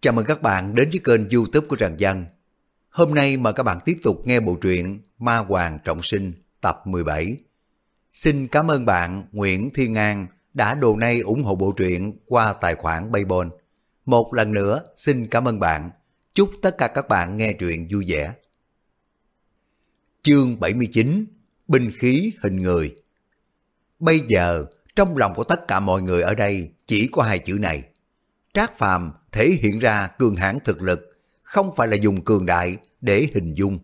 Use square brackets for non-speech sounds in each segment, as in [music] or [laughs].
Chào mừng các bạn đến với kênh youtube của Trần Dân. Hôm nay mời các bạn tiếp tục nghe bộ truyện Ma Hoàng Trọng Sinh tập 17. Xin cảm ơn bạn Nguyễn Thiên An đã đồ nay ủng hộ bộ truyện qua tài khoản Paypal. Một lần nữa xin cảm ơn bạn. Chúc tất cả các bạn nghe truyện vui vẻ. Chương 79 Binh khí hình người Bây giờ, trong lòng của tất cả mọi người ở đây chỉ có hai chữ này. Trác Phàm thể hiện ra cường hãn thực lực, không phải là dùng cường đại để hình dung.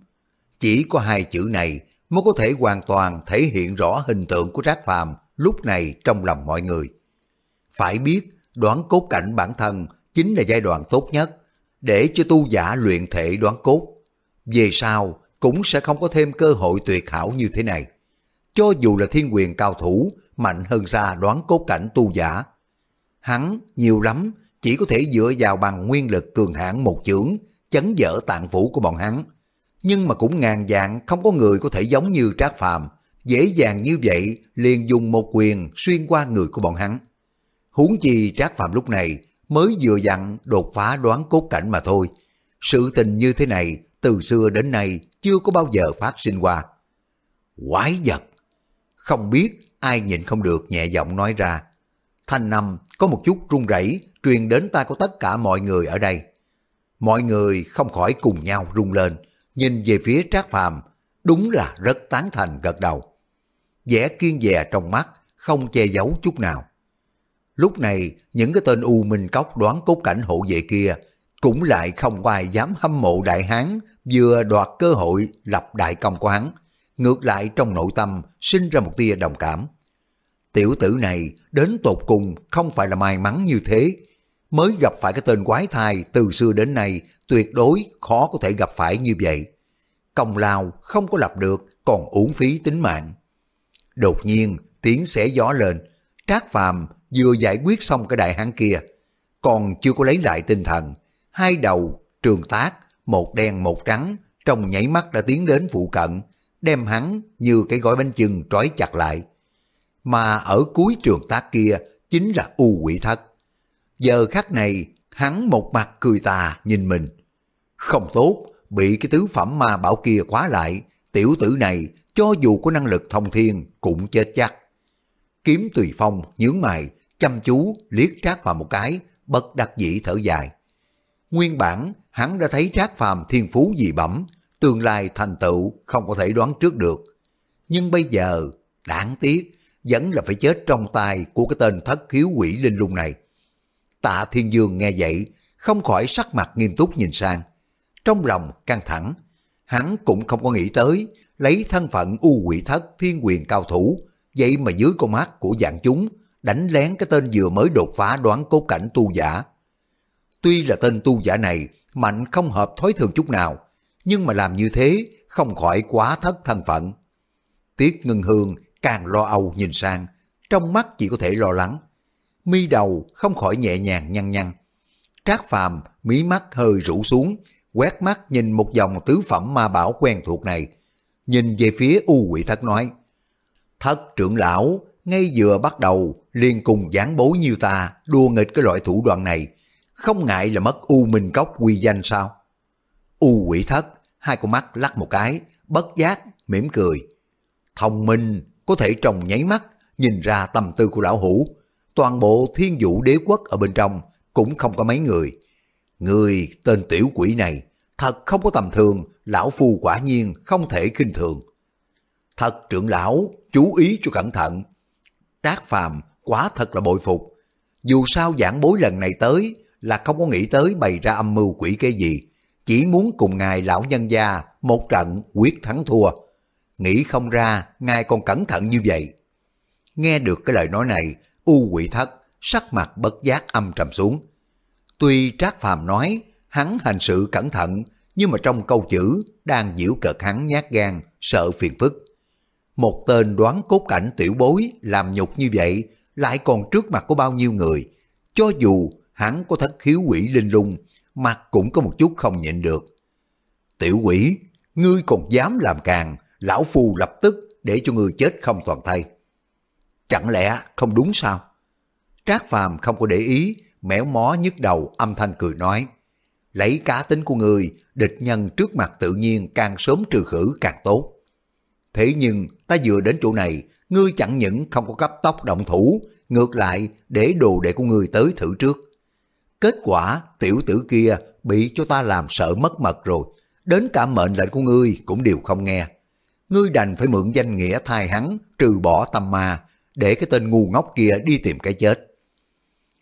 Chỉ có hai chữ này mới có thể hoàn toàn thể hiện rõ hình tượng của Trác Phàm lúc này trong lòng mọi người. Phải biết, đoán cốt cảnh bản thân chính là giai đoạn tốt nhất để cho tu giả luyện thể đoán cốt. Về sau cũng sẽ không có thêm cơ hội tuyệt hảo như thế này. Cho dù là thiên quyền cao thủ, mạnh hơn xa đoán cốt cảnh tu giả. Hắn nhiều lắm chỉ có thể dựa vào bằng nguyên lực cường hãn một chưởng, chấn dở tạng phủ của bọn hắn. Nhưng mà cũng ngàn dạng không có người có thể giống như Trác Phàm dễ dàng như vậy liền dùng một quyền xuyên qua người của bọn hắn. Huống chi Trác Phàm lúc này mới vừa dặn đột phá đoán cốt cảnh mà thôi. Sự tình như thế này từ xưa đến nay chưa có bao giờ phát sinh qua. Quái vật! Không biết ai nhìn không được nhẹ giọng nói ra. Thanh năm có một chút run rẩy truyền đến tai của tất cả mọi người ở đây. Mọi người không khỏi cùng nhau rung lên, nhìn về phía Trác Phàm, đúng là rất tán thành gật đầu. vẻ kiên dè trong mắt, không che giấu chút nào. Lúc này, những cái tên U Minh Cốc đoán cốt cảnh hộ vệ kia cũng lại không ai dám hâm mộ đại hán vừa đoạt cơ hội lập đại công của hắn. Ngược lại trong nội tâm sinh ra một tia đồng cảm. Tiểu tử này đến tột cùng không phải là may mắn như thế, mới gặp phải cái tên quái thai từ xưa đến nay tuyệt đối khó có thể gặp phải như vậy. Công lao không có lập được còn uổng phí tính mạng. Đột nhiên tiếng xẻ gió lên, Trác Phàm vừa giải quyết xong cái đại hán kia, còn chưa có lấy lại tinh thần, hai đầu trường tác, một đen một trắng, trong nhảy mắt đã tiến đến phụ cận, đem hắn như cái gói bánh chưng trói chặt lại. Mà ở cuối trường tác kia chính là U quỷ thất. Giờ khắc này, hắn một mặt cười tà nhìn mình. Không tốt, bị cái tứ phẩm ma bảo kia khóa lại, tiểu tử này cho dù có năng lực thông thiên cũng chết chắc. Kiếm tùy phong nhướng mày, chăm chú liếc trác vào một cái, bất đắc dĩ thở dài. Nguyên bản, hắn đã thấy trác phàm thiên phú dị bẩm, tương lai thành tựu không có thể đoán trước được. Nhưng bây giờ, đáng tiếc, vẫn là phải chết trong tay của cái tên thất khiếu quỷ linh lung này. Tạ Thiên Dương nghe vậy, không khỏi sắc mặt nghiêm túc nhìn sang. Trong lòng căng thẳng, hắn cũng không có nghĩ tới lấy thân phận u quỷ thất thiên quyền cao thủ, vậy mà dưới con mắt của dạng chúng đánh lén cái tên vừa mới đột phá đoán cố cảnh tu giả. Tuy là tên tu giả này mạnh không hợp thói thường chút nào, nhưng mà làm như thế không khỏi quá thất thân phận. Tiết Ngân Hương càng lo âu nhìn sang, trong mắt chỉ có thể lo lắng mi đầu không khỏi nhẹ nhàng nhăn nhăn. Trác Phàm mí mắt hơi rũ xuống, quét mắt nhìn một dòng tứ phẩm ma bảo quen thuộc này, nhìn về phía U Quỷ Thất nói: "Thất trưởng lão, ngay vừa bắt đầu liền cùng gián bố như ta đua nghịch cái loại thủ đoạn này, không ngại là mất U Minh Cốc quy danh sao?" U Quỷ Thất hai con mắt lắc một cái, bất giác mỉm cười. Thông minh có thể trồng nháy mắt nhìn ra tâm tư của lão hủ, toàn bộ thiên vũ đế quốc ở bên trong cũng không có mấy người. Người tên tiểu quỷ này thật không có tầm thường, lão phu quả nhiên không thể khinh thường. Thật trưởng lão, chú ý cho cẩn thận. Trác phàm quá thật là bội phục. Dù sao giảng bối lần này tới là không có nghĩ tới bày ra âm mưu quỷ cái gì, chỉ muốn cùng ngài lão nhân gia một trận quyết thắng thua. Nghĩ không ra ngài còn cẩn thận như vậy. Nghe được cái lời nói này, U quỷ thất, sắc mặt bất giác âm trầm xuống. Tuy Trác Phàm nói hắn hành sự cẩn thận, nhưng mà trong câu chữ đang giễu cợt hắn nhát gan, sợ phiền phức. Một tên đoán cốt cảnh tiểu bối làm nhục như vậy lại còn trước mặt của bao nhiêu người. Cho dù hắn có thất khiếu quỷ linh lung, mặt cũng có một chút không nhịn được. Tiểu quỷ, ngươi còn dám làm càng, lão phu lập tức để cho ngươi chết không toàn thay. Chẳng lẽ không đúng sao? Trác Phàm không có để ý, méo mó nhức đầu âm thanh cười nói. lấy cá tính của người, địch nhân trước mặt tự nhiên càng sớm trừ khử càng tốt. Thế nhưng ta vừa đến chỗ này, ngươi chẳng những không có cấp tốc động thủ, ngược lại để đồ đệ của ngươi tới thử trước. Kết quả tiểu tử kia bị cho ta làm sợ mất mật rồi, đến cả mệnh lệnh của ngươi cũng đều không nghe. Ngươi đành phải mượn danh nghĩa thay hắn, trừ bỏ tâm ma, để cái tên ngu ngốc kia đi tìm cái chết.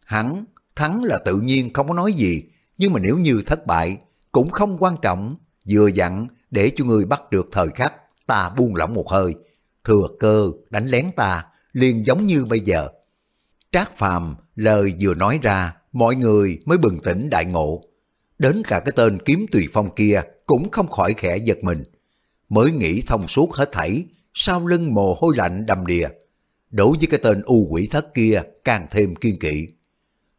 Hắn, thắng là tự nhiên không có nói gì, nhưng mà nếu như thất bại, cũng không quan trọng, vừa dặn để cho người bắt được thời khắc, ta buông lỏng một hơi, thừa cơ đánh lén ta, liền giống như bây giờ. Trác Phàm lời vừa nói ra, mọi người mới bừng tỉnh đại ngộ. Đến cả cái tên kiếm tùy phong kia cũng không khỏi khẽ giật mình. Mới nghĩ thông suốt hết thảy, sau lưng mồ hôi lạnh đầm đìa. Đối với cái tên u quỷ thất kia càng thêm kiên kỵ.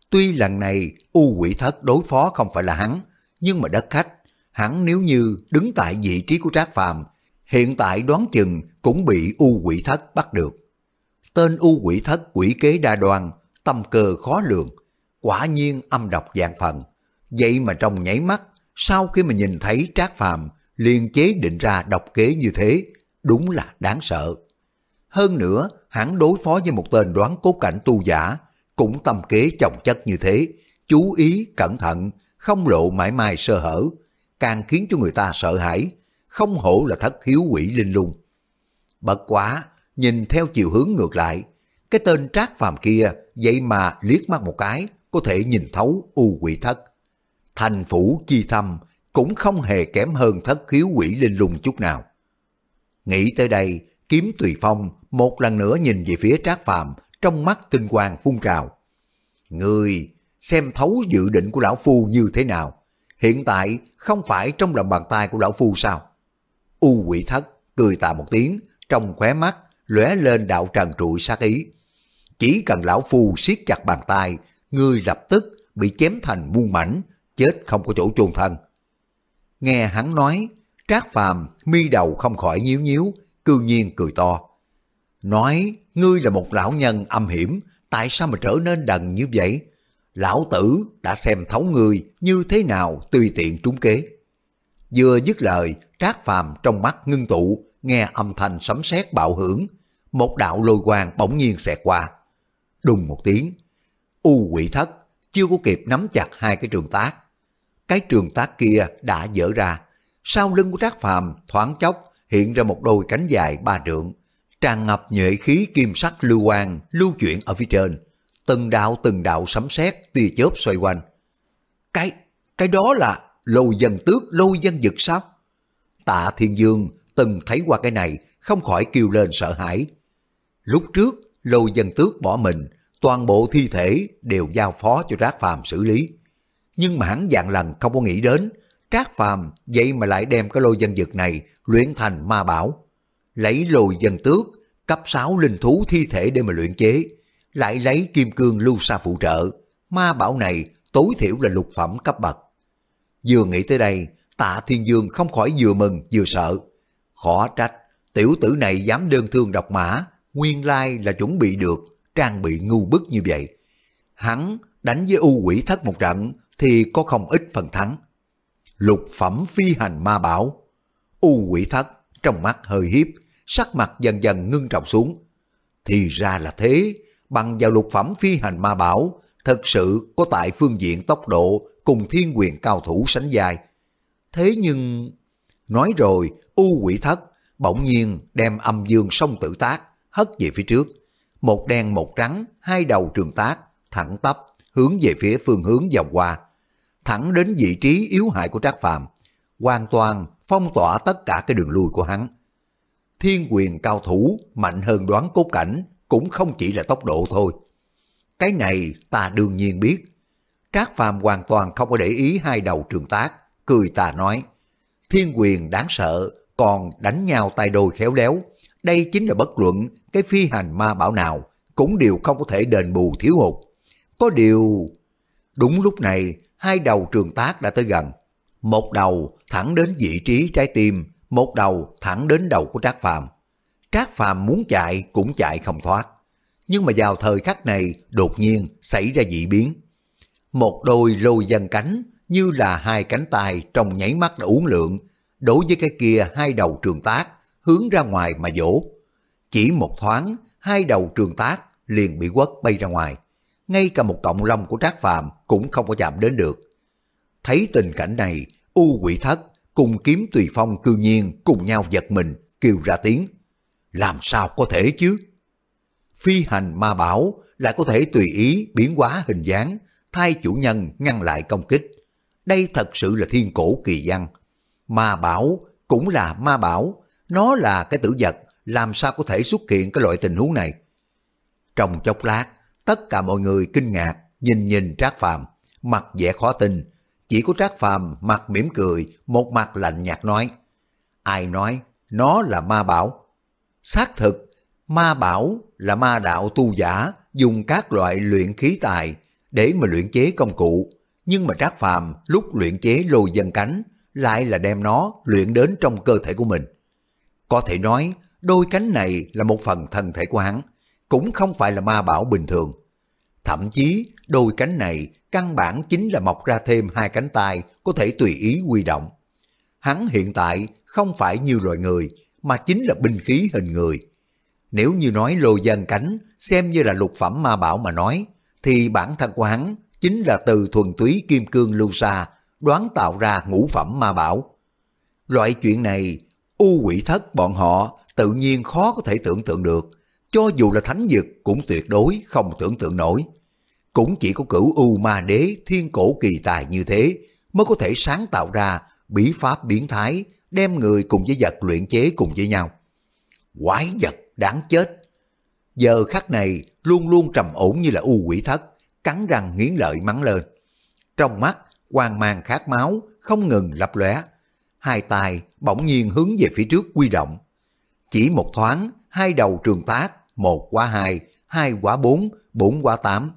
Tuy lần này u quỷ thất đối phó không phải là hắn, nhưng mà đất khách, hắn nếu như đứng tại vị trí của Trác Phàm hiện tại đoán chừng cũng bị u quỷ thất bắt được. Tên u quỷ thất quỷ kế đa đoan, tâm cơ khó lường, quả nhiên âm độc dạng phần. Vậy mà trong nháy mắt, sau khi mà nhìn thấy Trác Phàm liền chế định ra độc kế như thế, đúng là đáng sợ. Hơn nữa, hắn đối phó với một tên đoán cốt cảnh tu giả, cũng tâm kế chồng chất như thế, chú ý, cẩn thận, không lộ mãi mai sơ hở, càng khiến cho người ta sợ hãi, không hổ là thất hiếu quỷ linh lung. Bất quá, nhìn theo chiều hướng ngược lại, cái tên trác phàm kia vậy mà liếc mắt một cái có thể nhìn thấu u quỷ thất. Thành phủ chi thâm cũng không hề kém hơn thất hiếu quỷ linh lung chút nào. Nghĩ tới đây, kiếm tùy phong một lần nữa nhìn về phía trác phàm trong mắt tinh quang phun trào. Người xem thấu dự định của lão phu như thế nào? Hiện tại không phải trong lòng bàn tay của lão phu sao? U quỷ thất cười tà một tiếng, trong khóe mắt lóe lên đạo trần trụi sát ý. Chỉ cần lão phu siết chặt bàn tay, người lập tức bị chém thành muôn mảnh, chết không có chỗ chôn thân. Nghe hắn nói, Trác Phàm mi đầu không khỏi nhíu nhíu, cư nhiên cười to. Nói, ngươi là một lão nhân âm hiểm, tại sao mà trở nên đần như vậy? Lão tử đã xem thấu ngươi như thế nào tùy tiện trúng kế. Vừa dứt lời, Trác Phàm trong mắt ngưng tụ, nghe âm thanh sấm sét bạo hưởng, một đạo lôi quang bỗng nhiên xẹt qua. Đùng một tiếng, u quỷ thất chưa có kịp nắm chặt hai cái trường tác. Cái trường tác kia đã dở ra, sau lưng của Trác Phàm thoáng chốc hiện ra một đôi cánh dài ba trượng, tràn ngập nhuệ khí kim sắc lưu quang lưu chuyển ở phía trên. Từng đạo từng đạo sấm sét tia chớp xoay quanh. Cái, cái đó là lôi dân tước, lôi dân dực sao? Tạ Thiên Dương từng thấy qua cái này, không khỏi kêu lên sợ hãi. Lúc trước, lôi dân tước bỏ mình, toàn bộ thi thể đều giao phó cho Trác Phàm xử lý. Nhưng mà hắn dạng lần không có nghĩ đến, Trác Phàm vậy mà lại đem cái lôi dân dực này luyện thành ma bảo. Lấy lôi dân tước, cấp 6 linh thú thi thể để mà luyện chế, lại lấy kim cương lưu sa phụ trợ. Ma bảo này tối thiểu là lục phẩm cấp bậc. Vừa nghĩ tới đây, tạ thiên dương không khỏi vừa mừng vừa sợ. Khó trách, tiểu tử này dám đơn thương độc mã, nguyên lai là chuẩn bị được, trang bị ngu bức như vậy. Hắn đánh với u quỷ thất một trận thì có không ít phần thắng. Lục phẩm phi hành ma bảo. U quỷ thất trong mắt hơi hiếp, sắc mặt dần dần ngưng trọng xuống. Thì ra là thế, bằng vào lục phẩm phi hành ma bảo, thật sự có tại phương diện tốc độ cùng thiên quyền cao thủ sánh dài. Thế nhưng... Nói rồi, u quỷ thất bỗng nhiên đem âm dương song tử tác hất về phía trước. Một đen một trắng, hai đầu trường tác, thẳng tắp, hướng về phía phương hướng vòng qua. Thẳng đến vị trí yếu hại của Trác Phàm hoàn toàn phong tỏa tất cả cái đường lui của hắn. Thiên quyền cao thủ mạnh hơn đoán cốt cảnh cũng không chỉ là tốc độ thôi. Cái này ta đương nhiên biết, Trác Phàm hoàn toàn không có để ý hai đầu trường tác, cười ta nói, thiên quyền đáng sợ, còn đánh nhau tay đôi khéo léo, đây chính là bất luận cái phi hành ma bảo nào, cũng đều không có thể đền bù thiếu hụt. Có điều... Đúng lúc này, hai đầu trường tác đã tới gần. Một đầu thẳng đến vị trí trái tim, một đầu thẳng đến đầu của Trác Phàm. Trác Phàm muốn chạy cũng chạy không thoát. Nhưng mà vào thời khắc này đột nhiên xảy ra dị biến một đôi lôi dân cánh như là hai cánh tay trong nháy mắt đã uốn lượn, đối với cái kia hai đầu trường tác, hướng ra ngoài mà dỗ. Chỉ một thoáng, hai đầu trường tác liền bị quất bay ra ngoài. Ngay cả một cọng lông của Trác Phàm cũng không có chạm đến được. Thấy tình cảnh này, U quỷ thất cùng kiếm tùy phong cư nhiên cùng nhau giật mình, kêu ra tiếng. Làm sao có thể chứ? Phi hành ma bảo lại có thể tùy ý biến hóa hình dáng, thay chủ nhân ngăn lại công kích. Đây thật sự là thiên cổ kỳ văn. Ma bảo cũng là ma bảo, nó là cái tử vật, làm sao có thể xuất hiện cái loại tình huống này. Trong chốc lát, tất cả mọi người kinh ngạc, nhìn nhìn Trác Phàm, mặt vẻ khó tin, chỉ có Trác Phàm mặt mỉm cười, một mặt lạnh nhạt nói. Ai nói, nó là ma bảo. Xác thực, ma bảo là ma đạo tu giả dùng các loại luyện khí tài để mà luyện chế công cụ. Nhưng mà Trác Phàm lúc luyện chế lôi dân cánh lại là đem nó luyện đến trong cơ thể của mình. Có thể nói, đôi cánh này là một phần thân thể của hắn, cũng không phải là ma bảo bình thường. Thậm chí, đôi cánh này căn bản chính là mọc ra thêm hai cánh tay có thể tùy ý quy động. Hắn hiện tại không phải như loài người, mà chính là binh khí hình người. Nếu như nói lô dân cánh xem như là lục phẩm ma bảo mà nói, thì bản thân của hắn chính là từ thuần túy kim cương lưu sa đoán tạo ra ngũ phẩm ma bảo. Loại chuyện này, u quỷ thất bọn họ tự nhiên khó có thể tưởng tượng được, cho dù là thánh dực cũng tuyệt đối không tưởng tượng nổi. Cũng chỉ có cửu u ma đế thiên cổ kỳ tài như thế mới có thể sáng tạo ra bí pháp biến thái đem người cùng với vật luyện chế cùng với nhau. Quái vật đáng chết. Giờ khắc này luôn luôn trầm ổn như là u quỷ thất, cắn răng nghiến lợi mắng lên. Trong mắt, quang mang khát máu, không ngừng lấp lóe. Hai tay bỗng nhiên hướng về phía trước quy động. Chỉ một thoáng, hai đầu trường tác, một quá hai, hai quá bốn, bốn quá tám.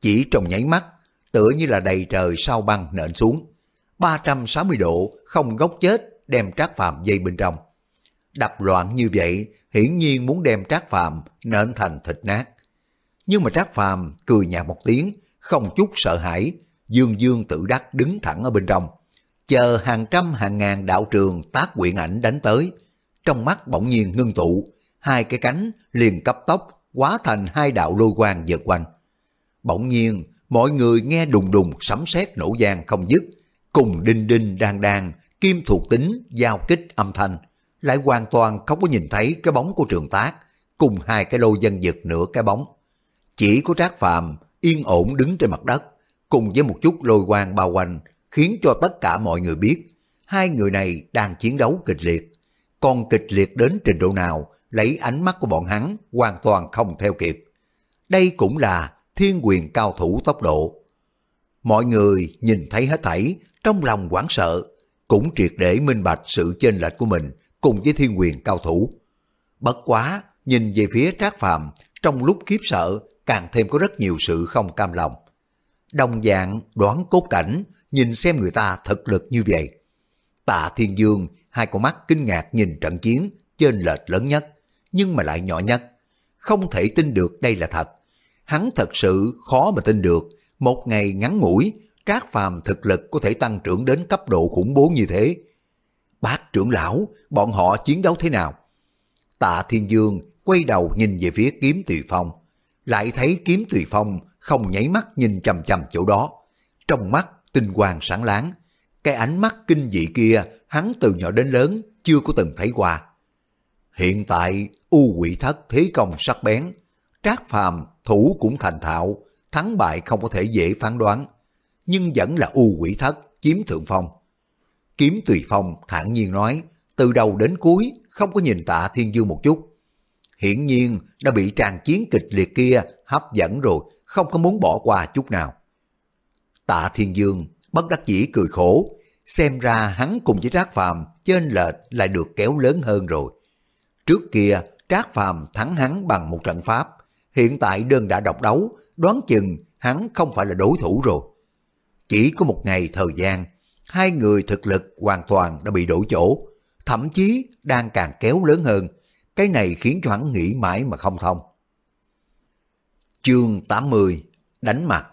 Chỉ trong nháy mắt, tựa như là đầy trời sao băng nện xuống. 360 độ, không gốc chết, đem trác Phạm dây bên trong. Đập loạn như vậy, hiển nhiên muốn đem trác Phạm nện thành thịt nát. Nhưng mà trác phàm cười nhạt một tiếng, không chút sợ hãi, dương dương tự đắc đứng thẳng ở bên trong. Chờ hàng trăm hàng ngàn đạo trường tác quyện ảnh đánh tới, trong mắt bỗng nhiên ngưng tụ, hai cái cánh liền cấp tốc hóa thành hai đạo lôi quang vượt quanh. Bỗng nhiên, mọi người nghe đùng đùng sấm sét nổ giang không dứt, cùng đinh đinh đang đang, kim thuộc tính, giao kích âm thanh, lại hoàn toàn không có nhìn thấy cái bóng của trường tác, cùng hai cái lô dân giật nửa cái bóng. Chỉ có Trác Phàm yên ổn đứng trên mặt đất, cùng với một chút lôi quang bao quanh, khiến cho tất cả mọi người biết, hai người này đang chiến đấu kịch liệt. Còn kịch liệt đến trình độ nào, lấy ánh mắt của bọn hắn hoàn toàn không theo kịp. Đây cũng là thiên quyền cao thủ tốc độ. Mọi người nhìn thấy hết thảy, trong lòng hoảng sợ, cũng triệt để minh bạch sự chênh lệch của mình cùng với thiên quyền cao thủ. Bất quá, nhìn về phía Trác Phàm trong lúc kiếp sợ càng thêm có rất nhiều sự không cam lòng. Đồng dạng đoán cốt cảnh, nhìn xem người ta thực lực như vậy. Tạ Thiên Dương, hai con mắt kinh ngạc nhìn trận chiến, trên lệch lớn nhất, nhưng mà lại nhỏ nhất. Không thể tin được đây là thật. Hắn thật sự khó mà tin được, một ngày ngắn ngủi, Trác Phàm thực lực có thể tăng trưởng đến cấp độ khủng bố như thế. Bác trưởng lão, bọn họ chiến đấu thế nào? Tạ Thiên Dương quay đầu nhìn về phía kiếm Tùy Phong, lại thấy kiếm Tùy Phong không nháy mắt nhìn chầm chầm chỗ đó. Trong mắt tinh quang sáng láng, cái ánh mắt kinh dị kia hắn từ nhỏ đến lớn chưa có từng thấy qua. Hiện tại u quỷ thất thế công sắc bén, trác phàm thủ cũng thành thạo, thắng bại không có thể dễ phán đoán, nhưng vẫn là u quỷ thất chiếm thượng phong. Kiếm tùy phong thản nhiên nói, từ đầu đến cuối không có nhìn tạ thiên dương một chút. Hiển nhiên đã bị tràn chiến kịch liệt kia hấp dẫn rồi, không có muốn bỏ qua chút nào. Tạ thiên dương bất đắc dĩ cười khổ, xem ra hắn cùng với Trác Phàm trên lệch lại được kéo lớn hơn rồi. Trước kia, Trác Phàm thắng hắn bằng một trận pháp, hiện tại đơn đã độc đấu, đoán chừng hắn không phải là đối thủ rồi. Chỉ có một ngày thời gian, hai người thực lực hoàn toàn đã bị đổi chỗ, thậm chí đang càng kéo lớn hơn. Cái này khiến cho hắn nghĩ mãi mà không thông. Chương 80 Đánh mặt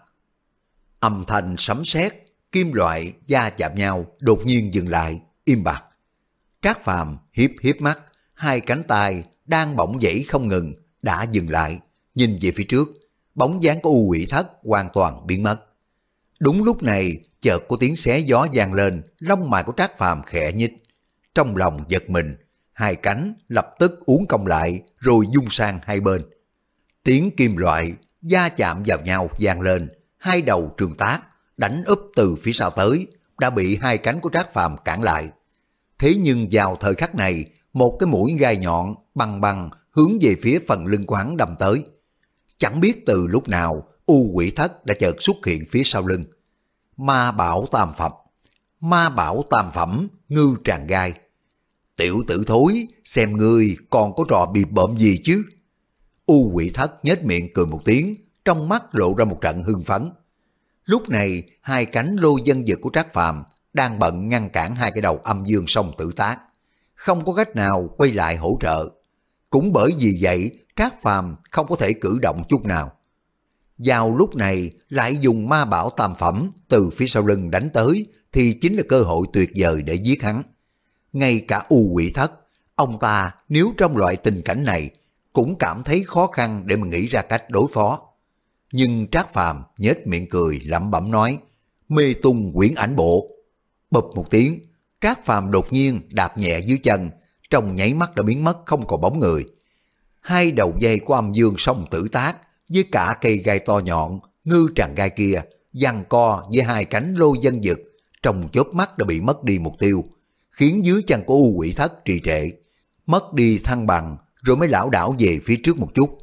Âm thanh sấm sét kim loại da chạm nhau đột nhiên dừng lại, im bặt. Trác Phàm hiếp hiếp mắt, hai cánh tay đang bỗng dãy không ngừng, đã dừng lại, nhìn về phía trước, bóng dáng của U Quỷ Thất hoàn toàn biến mất. Đúng lúc này, chợt có tiếng xé gió vang lên, lông mày của Trác Phàm khẽ nhích. Trong lòng giật mình, hai cánh lập tức uốn cong lại rồi dung sang hai bên. Tiếng kim loại da chạm vào nhau vang lên, hai đầu trường tác đánh úp từ phía sau tới, đã bị hai cánh của Trác Phàm cản lại. Thế nhưng vào thời khắc này, một cái mũi gai nhọn bằng bằng hướng về phía phần lưng quán đâm tới. Chẳng biết từ lúc nào, U quỷ thất đã chợt xuất hiện phía sau lưng. Ma bảo tam phẩm, ma bảo tam phẩm, ngư tràn gai. Tiểu tử thối, xem ngươi còn có trò bị bợm gì chứ? U quỷ thất nhếch miệng cười một tiếng, trong mắt lộ ra một trận hưng phấn. Lúc này, hai cánh lô dân dực của Trác Phàm đang bận ngăn cản hai cái đầu âm dương song tử tác. Không có cách nào quay lại hỗ trợ. Cũng bởi vì vậy, Trác Phàm không có thể cử động chút nào. Vào lúc này, lại dùng ma bảo tam phẩm từ phía sau lưng đánh tới, thì chính là cơ hội tuyệt vời để giết hắn. Ngay cả u quỷ thất, ông ta nếu trong loại tình cảnh này cũng cảm thấy khó khăn để mà nghĩ ra cách đối phó. Nhưng Trác Phàm nhếch miệng cười lẩm bẩm nói, mê tung quyển ảnh bộ. Bụp một tiếng, Trác Phàm đột nhiên đạp nhẹ dưới chân, trong nháy mắt đã biến mất không còn bóng người. Hai đầu dây của âm dương song tử tác với cả cây gai to nhọn, ngư tràn gai kia, giằng co với hai cánh lô dân dực, trong chớp mắt đã bị mất đi mục tiêu, khiến dưới chân của u quỷ thất trì trệ, mất đi thăng bằng rồi mới lão đảo về phía trước một chút.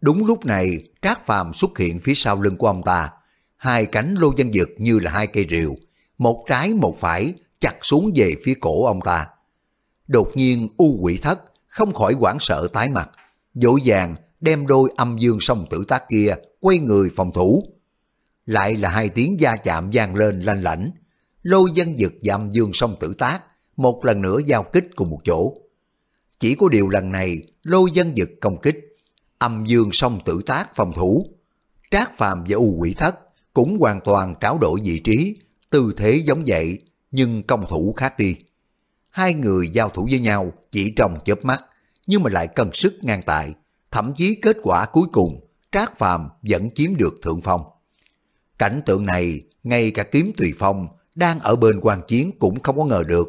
Đúng lúc này, Trác Phàm xuất hiện phía sau lưng của ông ta, hai cánh lô dân dực như là hai cây rìu, một trái một phải chặt xuống về phía cổ ông ta. Đột nhiên u quỷ thất không khỏi hoảng sợ tái mặt, dỗ dàng đem đôi âm dương song tử tác kia quay người phòng thủ. Lại là hai tiếng da chạm vang lên lanh lảnh, lôi dân dực và âm dương song tử tác một lần nữa giao kích cùng một chỗ. Chỉ có điều lần này lôi dân dực công kích, âm dương song tử tác phòng thủ. Trác Phàm và U Quỷ Thất cũng hoàn toàn tráo đổi vị trí, tư thế giống vậy, nhưng công thủ khác đi. Hai người giao thủ với nhau chỉ trong chớp mắt, nhưng mà lại cần sức ngang tài. Thậm chí kết quả cuối cùng, Trác Phàm vẫn chiếm được thượng phong. Cảnh tượng này, ngay cả kiếm tùy phong đang ở bên quan chiến cũng không có ngờ được.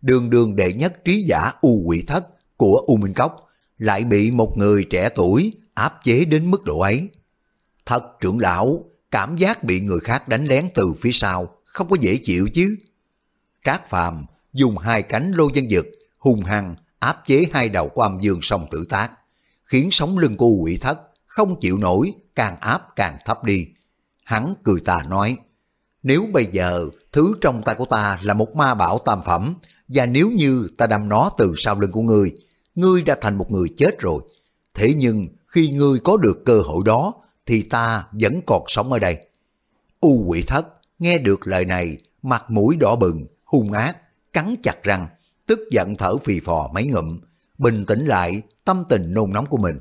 Đường đường đệ nhất trí giả U quỷ thất của U Minh Cốc lại bị một người trẻ tuổi áp chế đến mức độ ấy. Thật trưởng lão, cảm giác bị người khác đánh lén từ phía sau không có dễ chịu chứ. Trác Phàm dùng hai cánh lô dân dực hung hăng áp chế hai đầu của âm dương song tử tác, khiến sóng lưng cô quỷ thất không chịu nổi, càng áp càng thấp đi. Hắn cười tà nói, nếu bây giờ thứ trong tay của ta là một ma bảo tam phẩm, và nếu như ta đâm nó từ sau lưng của ngươi, ngươi đã thành một người chết rồi. Thế nhưng khi ngươi có được cơ hội đó, thì ta vẫn còn sống ở đây. U quỷ thất nghe được lời này, mặt mũi đỏ bừng, hung ác, cắn chặt răng, tức giận thở phì phò mấy ngụm, bình tĩnh lại tâm tình nôn nóng của mình.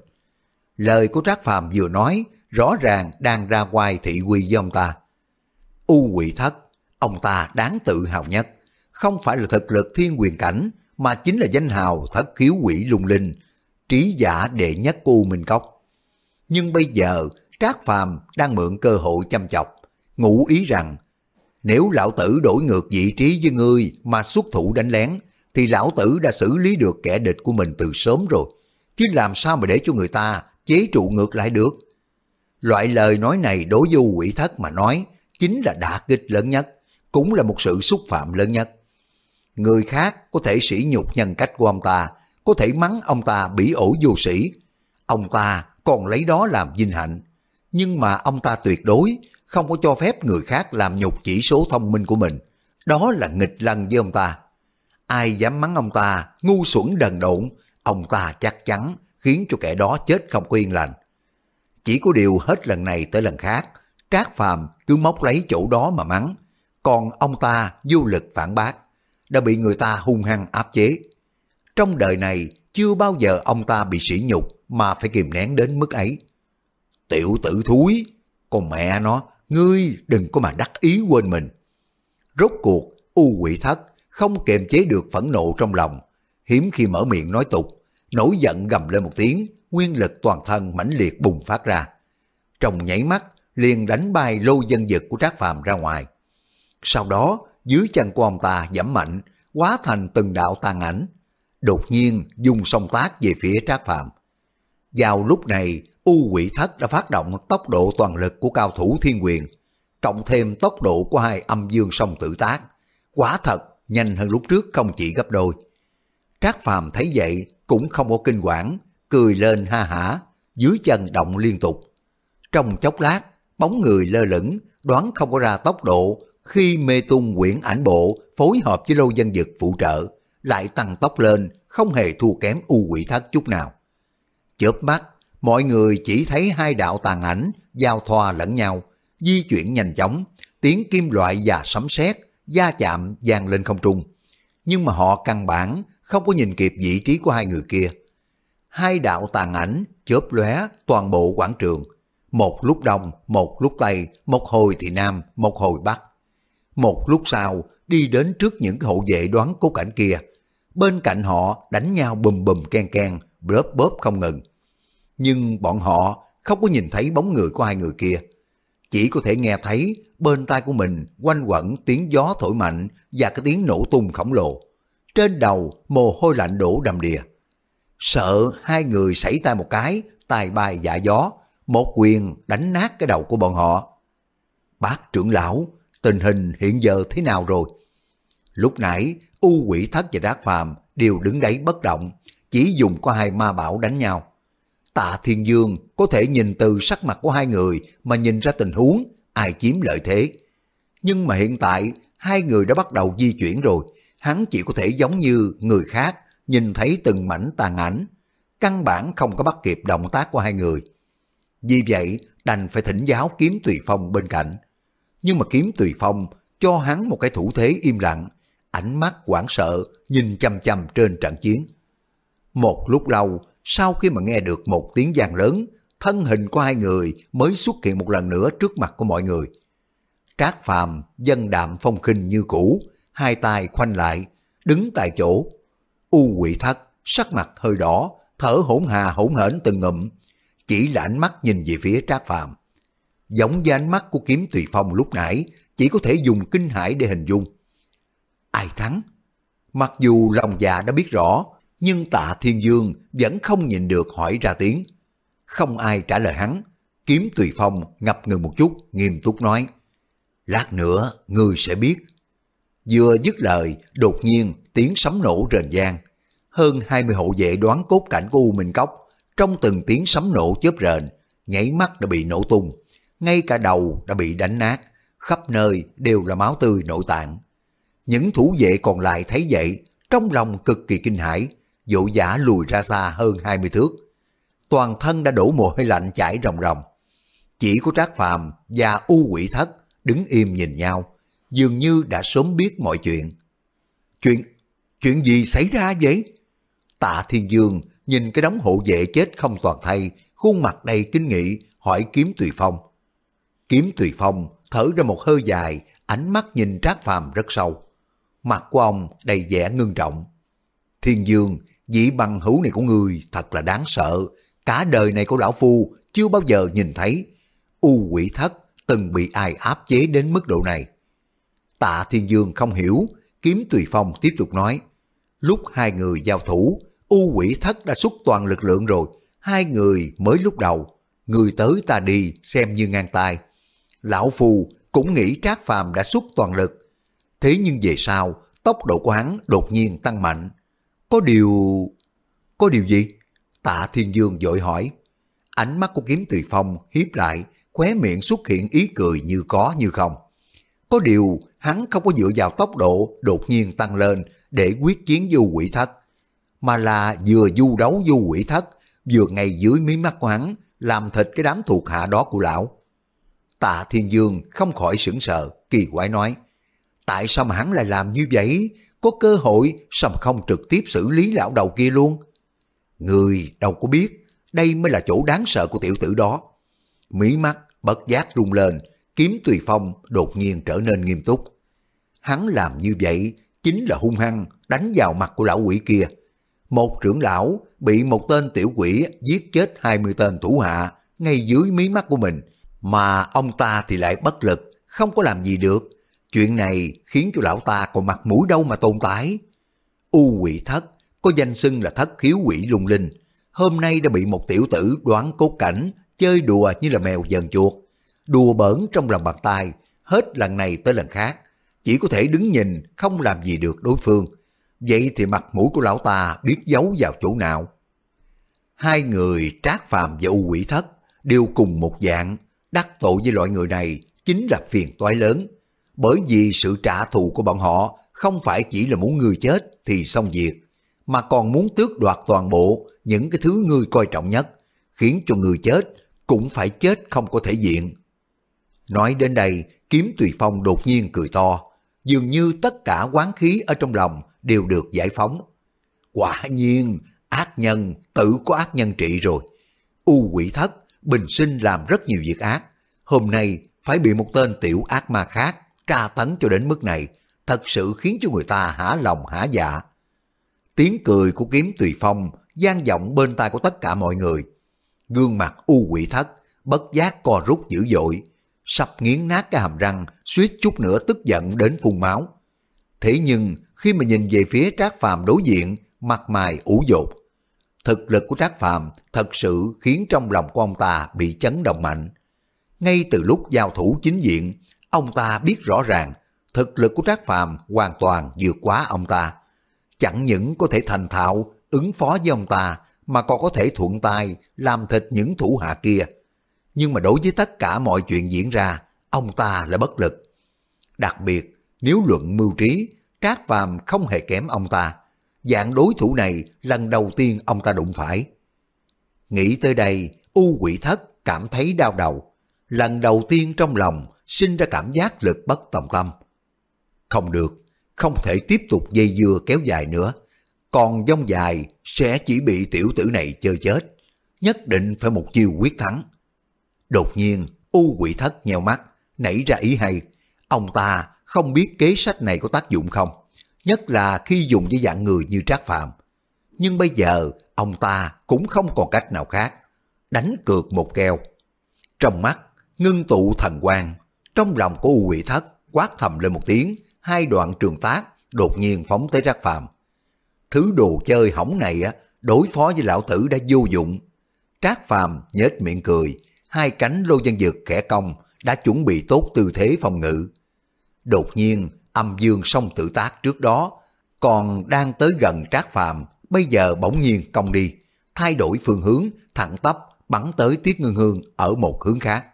Lời của Trác Phàm vừa nói rõ ràng đang ra ngoài thị quy với ông ta. U quỷ thất, ông ta đáng tự hào nhất, không phải là thực lực thiên quyền cảnh, mà chính là danh hào thất khiếu quỷ lung linh, trí giả đệ nhất của U Minh Cốc. Nhưng bây giờ, Trác Phàm đang mượn cơ hội chăm chọc, ngụ ý rằng nếu lão tử đổi ngược vị trí với ngươi mà xuất thủ đánh lén, thì lão tử đã xử lý được kẻ địch của mình từ sớm rồi. Chứ làm sao mà để cho người ta chế trụ ngược lại được? Loại lời nói này đối với quỷ thất mà nói, chính là đả kích lớn nhất, cũng là một sự xúc phạm lớn nhất. Người khác có thể sỉ nhục nhân cách của ông ta, có thể mắng ông ta bỉ ổi vô sĩ. Ông ta còn lấy đó làm vinh hạnh. Nhưng mà ông ta tuyệt đối không có cho phép người khác làm nhục chỉ số thông minh của mình. Đó là nghịch lần với ông ta. Ai dám mắng ông ta, ngu xuẩn đần độn, ông ta chắc chắn khiến cho kẻ đó chết không có yên lành. Chỉ có điều hết lần này tới lần khác, Trác Phàm cứ móc lấy chỗ đó mà mắng, còn ông ta vô lực phản bác, đã bị người ta hung hăng áp chế. Trong đời này, chưa bao giờ ông ta bị sỉ nhục mà phải kìm nén đến mức ấy. Tiểu tử thúi, con mẹ nó, ngươi đừng có mà đắc ý quên mình. Rốt cuộc, u quỷ thất không kiềm chế được phẫn nộ trong lòng, hiếm khi mở miệng nói tục, nổi giận gầm lên một tiếng, nguyên lực toàn thân mãnh liệt bùng phát ra. Trong nháy mắt, liền đánh bay lô dân dực của Trác Phàm ra ngoài. Sau đó, dưới chân của ông ta giảm mạnh, hóa thành từng đạo tàn ảnh, đột nhiên dùng song tác về phía Trác Phàm. Vào lúc này, U Quỷ Thất đã phát động tốc độ toàn lực của cao thủ thiên quyền, cộng thêm tốc độ của hai âm dương song tử tác. Quả thật, nhanh hơn lúc trước không chỉ gấp đôi. Trác Phàm thấy vậy cũng không có kinh quản, cười lên ha hả, dưới chân động liên tục. Trong chốc lát, bóng người lơ lửng, đoán không có ra tốc độ khi mê tung quyển ảnh bộ phối hợp với lâu dân dực phụ trợ, lại tăng tốc lên, không hề thua kém u quỷ thất chút nào. Chớp mắt, mọi người chỉ thấy hai đạo tàn ảnh giao thoa lẫn nhau, di chuyển nhanh chóng, tiếng kim loại và sấm sét va chạm vang lên không trung. Nhưng mà họ căn bản không có nhìn kịp vị trí của hai người kia. Hai đạo tàn ảnh chớp lóe toàn bộ quảng trường, một lúc đông, một lúc tây, một hồi thì nam, một hồi bắc. Một lúc sau, đi đến trước những hộ vệ đoán cố cảnh kia. Bên cạnh họ đánh nhau bùm bùm ken ken, bóp bóp không ngừng. Nhưng bọn họ không có nhìn thấy bóng người của hai người kia. Chỉ có thể nghe thấy bên tai của mình quanh quẩn tiếng gió thổi mạnh và cái tiếng nổ tung khổng lồ. Trên đầu mồ hôi lạnh đổ đầm đìa. Sợ hai người xảy tay một cái, tài bài dạ gió, một quyền đánh nát cái đầu của bọn họ. Bác trưởng lão, tình hình hiện giờ thế nào rồi? Lúc nãy, U quỷ thất và Đát Phàm đều đứng đấy bất động, chỉ dùng có hai ma bảo đánh nhau. Tạ Thiên Dương có thể nhìn từ sắc mặt của hai người mà nhìn ra tình huống ai chiếm lợi thế. Nhưng mà hiện tại hai người đã bắt đầu di chuyển rồi, hắn chỉ có thể giống như người khác nhìn thấy từng mảnh tàn ảnh, căn bản không có bắt kịp động tác của hai người. Vì vậy đành phải thỉnh giáo kiếm tùy phong bên cạnh. Nhưng mà kiếm tùy phong cho hắn một cái thủ thế im lặng, ánh mắt hoảng sợ nhìn chăm chăm trên trận chiến. Một lúc lâu, sau khi mà nghe được một tiếng vang lớn, thân hình của hai người mới xuất hiện một lần nữa trước mặt của mọi người. Trác Phàm dân đạm phong khinh như cũ, hai tay khoanh lại, đứng tại chỗ. U quỷ thất, sắc mặt hơi đỏ, thở hỗn hà hỗn hển từng ngụm, chỉ là ánh mắt nhìn về phía Trác Phàm. Giống với ánh mắt của kiếm tùy phong lúc nãy, chỉ có thể dùng kinh hãi để hình dung. Ai thắng? Mặc dù lòng già đã biết rõ, nhưng tạ thiên dương vẫn không nhìn được hỏi ra tiếng. Không ai trả lời hắn, kiếm tùy phong ngập ngừng một chút, nghiêm túc nói. Lát nữa, ngươi sẽ biết. Vừa dứt lời, đột nhiên tiếng sấm nổ rền vang. Hơn 20 hộ vệ đoán cốt cảnh của U Minh Cốc, trong từng tiếng sấm nổ chớp rền, nhảy mắt đã bị nổ tung. Ngay cả đầu đã bị đánh nát, khắp nơi đều là máu tươi nội tạng. Những thủ vệ còn lại thấy vậy, trong lòng cực kỳ kinh hãi, dỗ giả lùi ra xa hơn 20 thước. Toàn thân đã đổ mồ hôi lạnh chảy ròng ròng. Chỉ có Trác Phàm và U Quỷ Thất đứng im nhìn nhau, dường như đã sớm biết mọi chuyện. Chuyện, chuyện gì xảy ra vậy? Tạ Thiên Dương nhìn cái đống hộ vệ chết không toàn thay, khuôn mặt đầy kinh nghị, hỏi Kiếm Tùy Phong. Kiếm Tùy Phong thở ra một hơi dài, ánh mắt nhìn Trác Phàm rất sâu. Mặt của ông đầy vẻ ngưng trọng. Thiên Dương, vị bằng hữu này của người thật là đáng sợ. Cả đời này của lão phu chưa bao giờ nhìn thấy. U quỷ thất từng bị ai áp chế đến mức độ này. Tạ Thiên Dương không hiểu, kiếm Tùy Phong tiếp tục nói. Lúc hai người giao thủ, U quỷ thất đã xuất toàn lực lượng rồi, hai người mới lúc đầu. Người tới ta đi xem như ngang tay. Lão Phu cũng nghĩ Trác Phàm đã xuất toàn lực. Thế nhưng về sau, tốc độ của hắn đột nhiên tăng mạnh. Có điều... Có điều gì? Tạ Thiên Dương dội hỏi. Ánh mắt của kiếm tùy phong hiếp lại, khóe miệng xuất hiện ý cười như có như không. Có điều, hắn không có dựa vào tốc độ đột nhiên tăng lên để quyết chiến du quỷ thất, mà là vừa du đấu du quỷ thất, vừa ngay dưới mí mắt của hắn, làm thịt cái đám thuộc hạ đó của lão. Tạ Thiên Dương không khỏi sững sờ, kỳ quái nói, tại sao mà hắn lại làm như vậy? Có cơ hội sao mà không trực tiếp xử lý lão đầu kia luôn? Người đâu có biết, đây mới là chỗ đáng sợ của tiểu tử đó. Mí mắt bất giác rung lên, kiếm tùy phong đột nhiên trở nên nghiêm túc. hắn làm như vậy chính là hung hăng đánh vào mặt của lão quỷ kia. Một trưởng lão bị một tên tiểu quỷ giết chết 20 tên thủ hạ ngay dưới mí mắt của mình, mà ông ta thì lại bất lực, không có làm gì được. Chuyện này khiến cho lão ta còn mặt mũi đâu mà tồn tại. U quỷ thất, có danh xưng là thất khiếu quỷ lung linh, hôm nay đã bị một tiểu tử đoán cốt cảnh, chơi đùa như là mèo dần chuột. Đùa bỡn trong lòng bàn tay, hết lần này tới lần khác, chỉ có thể đứng nhìn, không làm gì được đối phương. Vậy thì mặt mũi của lão ta biết giấu vào chỗ nào? Hai người trác phàm và u quỷ thất đều cùng một dạng, đắc tội với loại người này chính là phiền toái lớn. Bởi vì sự trả thù của bọn họ không phải chỉ là muốn người chết thì xong việc, mà còn muốn tước đoạt toàn bộ những cái thứ ngươi coi trọng nhất, khiến cho người chết cũng phải chết không có thể diện. Nói đến đây, kiếm tùy phong đột nhiên cười to, dường như tất cả quán khí ở trong lòng đều được giải phóng. Quả nhiên, ác nhân tự có ác nhân trị rồi. U quỷ thất, bình sinh làm rất nhiều việc ác. Hôm nay phải bị một tên tiểu ác ma khác tra tấn cho đến mức này, thật sự khiến cho người ta hả lòng hả dạ. Tiếng cười của kiếm tùy phong gian vọng bên tai của tất cả mọi người. Gương mặt u quỷ thất, bất giác co rút dữ dội, sập nghiến nát cái hàm răng, suýt chút nữa tức giận đến phun máu. Thế nhưng khi mà nhìn về phía Trác Phàm đối diện, mặt mày ủ dột. Thực lực của Trác Phàm thật sự khiến trong lòng của ông ta bị chấn động mạnh. Ngay từ lúc giao thủ chính diện, ông ta biết rõ ràng thực lực của Trác Phàm hoàn toàn vượt quá ông ta. Chẳng những có thể thành thạo ứng phó với ông ta mà còn có thể thuận tay làm thịt những thủ hạ kia. Nhưng mà đối với tất cả mọi chuyện diễn ra, ông ta là bất lực. Đặc biệt, nếu luận mưu trí, Trác Phàm không hề kém ông ta. Dạng đối thủ này lần đầu tiên ông ta đụng phải. Nghĩ tới đây, U quỷ thất cảm thấy đau đầu. Lần đầu tiên trong lòng sinh ra cảm giác lực bất tòng tâm. Không được, không thể tiếp tục dây dưa kéo dài nữa. Còn dông dài sẽ chỉ bị tiểu tử này chơi chết. Nhất định phải một chiêu quyết thắng. Đột nhiên, U quỷ thất nheo mắt, nảy ra ý hay. Ông ta không biết kế sách này có tác dụng không, nhất là khi dùng với dạng người như Trác Phạm. Nhưng bây giờ, ông ta cũng không còn cách nào khác. Đánh cược một keo. Trong mắt, ngưng tụ thần quang, trong lòng của U quỷ thất quát thầm lên một tiếng, hai đoạn trường tác đột nhiên phóng tới Trác Phạm. Thứ đồ chơi hỏng này á, đối phó với lão tử đã vô dụng. Trác Phàm nhếch miệng cười, hai cánh lô dân dược khẽ cong đã chuẩn bị tốt tư thế phòng ngự. Đột nhiên, âm dương song tự tác trước đó, còn đang tới gần Trác Phàm bây giờ bỗng nhiên cong đi, thay đổi phương hướng, thẳng tắp, bắn tới Tiết Ngân Hương ở một hướng khác.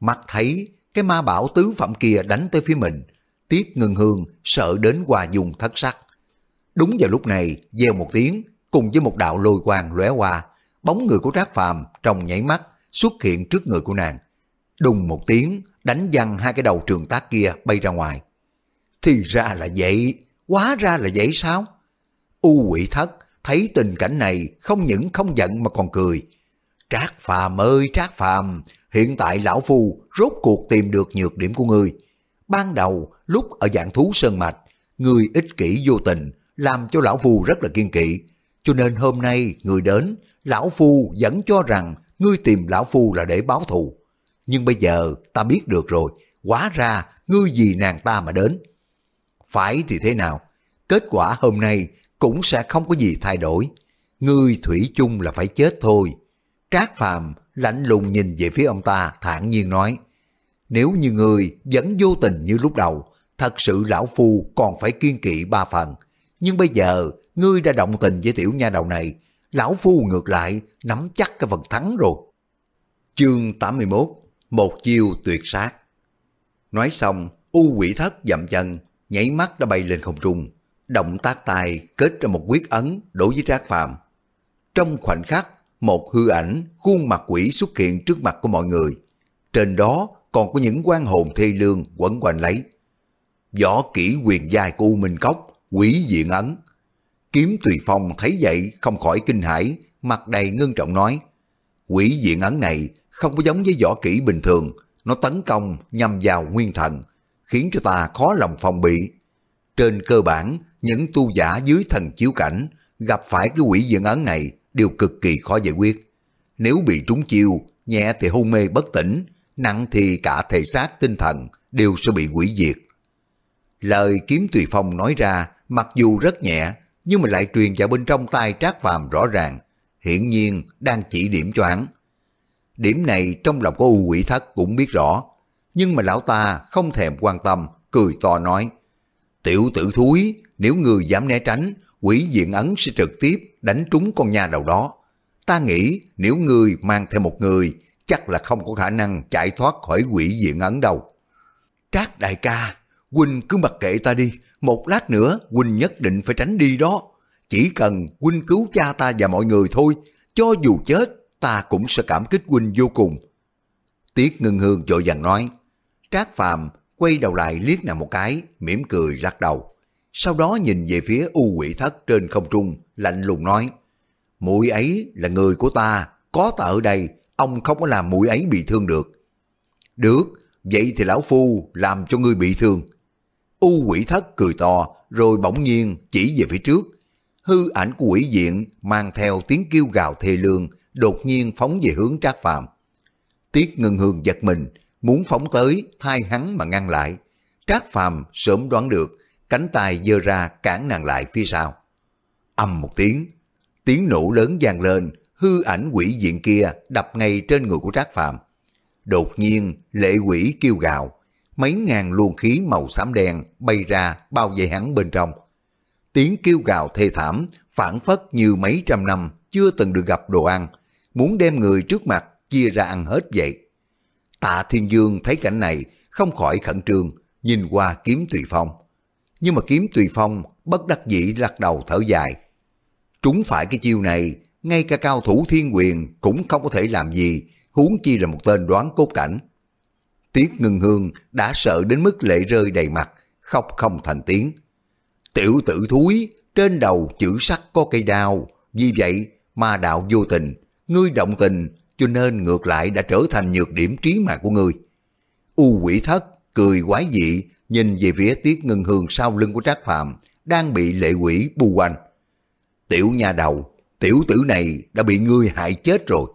Mắt thấy cái ma bảo tứ phẩm kia đánh tới phía mình, Tiết ngừng Hương sợ đến hòa dùng thất sắc. Đúng vào lúc này, gieo một tiếng, cùng với một đạo lôi quang lóe qua, bóng người của Trác Phàm trong nhảy mắt xuất hiện trước người của nàng. Đùng một tiếng, đánh văng hai cái đầu trường tác kia bay ra ngoài. Thì ra là vậy, quá ra là vậy sao? U quỷ thất thấy tình cảnh này không những không giận mà còn cười. Trác phàm ơi trác phàm, hiện tại lão phu rốt cuộc tìm được nhược điểm của ngươi. Ban đầu lúc ở dạng thú sơn mạch, ngươi ích kỷ vô tình, làm cho lão phu rất là kiên kỵ. Cho nên hôm nay người đến, lão phu vẫn cho rằng ngươi tìm lão phu là để báo thù. Nhưng bây giờ ta biết được rồi, quá ra ngươi vì nàng ta mà đến. Phải thì thế nào? Kết quả hôm nay cũng sẽ không có gì thay đổi. Ngươi thủy chung là phải chết thôi. Trác Phàm lạnh lùng nhìn về phía ông ta thản nhiên nói. Nếu như người vẫn vô tình như lúc đầu, thật sự lão phu còn phải kiên kỵ ba phần. Nhưng bây giờ, ngươi đã động tình với tiểu nha đầu này, lão phu ngược lại nắm chắc cái phần thắng rồi. Chương 81 Một chiêu tuyệt sát Nói xong, u quỷ thất dậm chân, nhảy mắt đã bay lên không trung. Động tác tài kết ra một quyết ấn đối với Trác Phàm. Trong khoảnh khắc, một hư ảnh, khuôn mặt quỷ xuất hiện trước mặt của mọi người. Trên đó còn có những quan hồn thê lương quẩn quanh lấy. Võ kỹ quyền dài của U Minh Cốc, quỷ diện ấn. Kiếm Tùy Phong thấy vậy không khỏi kinh hãi, mặt đầy ngưng trọng nói. Quỷ diện ấn này không có giống với võ kỹ bình thường, nó tấn công nhằm vào nguyên thần, khiến cho ta khó lòng phòng bị. Trên cơ bản, những tu giả dưới thần chiếu cảnh gặp phải cái quỷ diện ấn này đều cực kỳ khó giải quyết. Nếu bị trúng chiêu, nhẹ thì hôn mê bất tỉnh, nặng thì cả thể xác tinh thần đều sẽ bị quỷ diệt. Lời kiếm tùy phong nói ra mặc dù rất nhẹ nhưng mà lại truyền vào bên trong tai trác phàm rõ ràng, hiển nhiên đang chỉ điểm cho hắn. Điểm này trong lòng của U quỷ thất cũng biết rõ, nhưng mà lão ta không thèm quan tâm, cười to nói, tiểu tử thúi, nếu người dám né tránh, quỷ diện ấn sẽ trực tiếp đánh trúng con nha đầu đó. Ta nghĩ nếu người mang theo một người, chắc là không có khả năng chạy thoát khỏi quỷ diện ấn đâu. Trác đại ca, Huynh cứ mặc kệ ta đi, một lát nữa Huynh nhất định phải tránh đi đó. Chỉ cần Huynh cứu cha ta và mọi người thôi, cho dù chết, ta cũng sẽ cảm kích Huynh vô cùng. Tiết ngưng hương vội vàng nói, Trác Phàm quay đầu lại liếc nàng một cái, mỉm cười lắc đầu. Sau đó nhìn về phía u quỷ thất trên không trung, lạnh lùng nói, mũi ấy là người của ta, có ta ở đây, ông không có làm mũi ấy bị thương được. Được, vậy thì lão phu làm cho ngươi bị thương. U quỷ thất cười to, rồi bỗng nhiên chỉ về phía trước. Hư ảnh của quỷ diện mang theo tiếng kêu gào thê lương, đột nhiên phóng về hướng trác phàm. Tiết ngân hương giật mình, muốn phóng tới, thay hắn mà ngăn lại. Trác phàm sớm đoán được, cánh tay giơ ra cản nàng lại phía sau. Âm một tiếng, tiếng nổ lớn vang lên, hư ảnh quỷ diện kia đập ngay trên người của Trác Phàm. Đột nhiên, lệ quỷ kêu gào, mấy ngàn luồng khí màu xám đen bay ra bao vây hắn bên trong. Tiếng kêu gào thê thảm, phản phất như mấy trăm năm chưa từng được gặp đồ ăn, muốn đem người trước mặt chia ra ăn hết vậy. Tạ Thiên Dương thấy cảnh này không khỏi khẩn trương, nhìn qua kiếm tùy phong. Nhưng mà kiếm tùy phong bất đắc dĩ lắc đầu thở dài. Trúng phải cái chiêu này, ngay cả cao thủ thiên quyền cũng không có thể làm gì, huống chi là một tên đoán cốt cảnh. Tiết ngưng hương đã sợ đến mức lệ rơi đầy mặt, khóc không thành tiếng. Tiểu tử thúi, trên đầu chữ sắc có cây đao, vì vậy mà đạo vô tình, ngươi động tình, cho nên ngược lại đã trở thành nhược điểm trí mạng của ngươi. U quỷ thất, cười quái dị, nhìn về phía tiết ngưng hương sau lưng của Trác Phạm, đang bị lệ quỷ bu quanh. Tiểu nhà đầu, tiểu tử này đã bị ngươi hại chết rồi.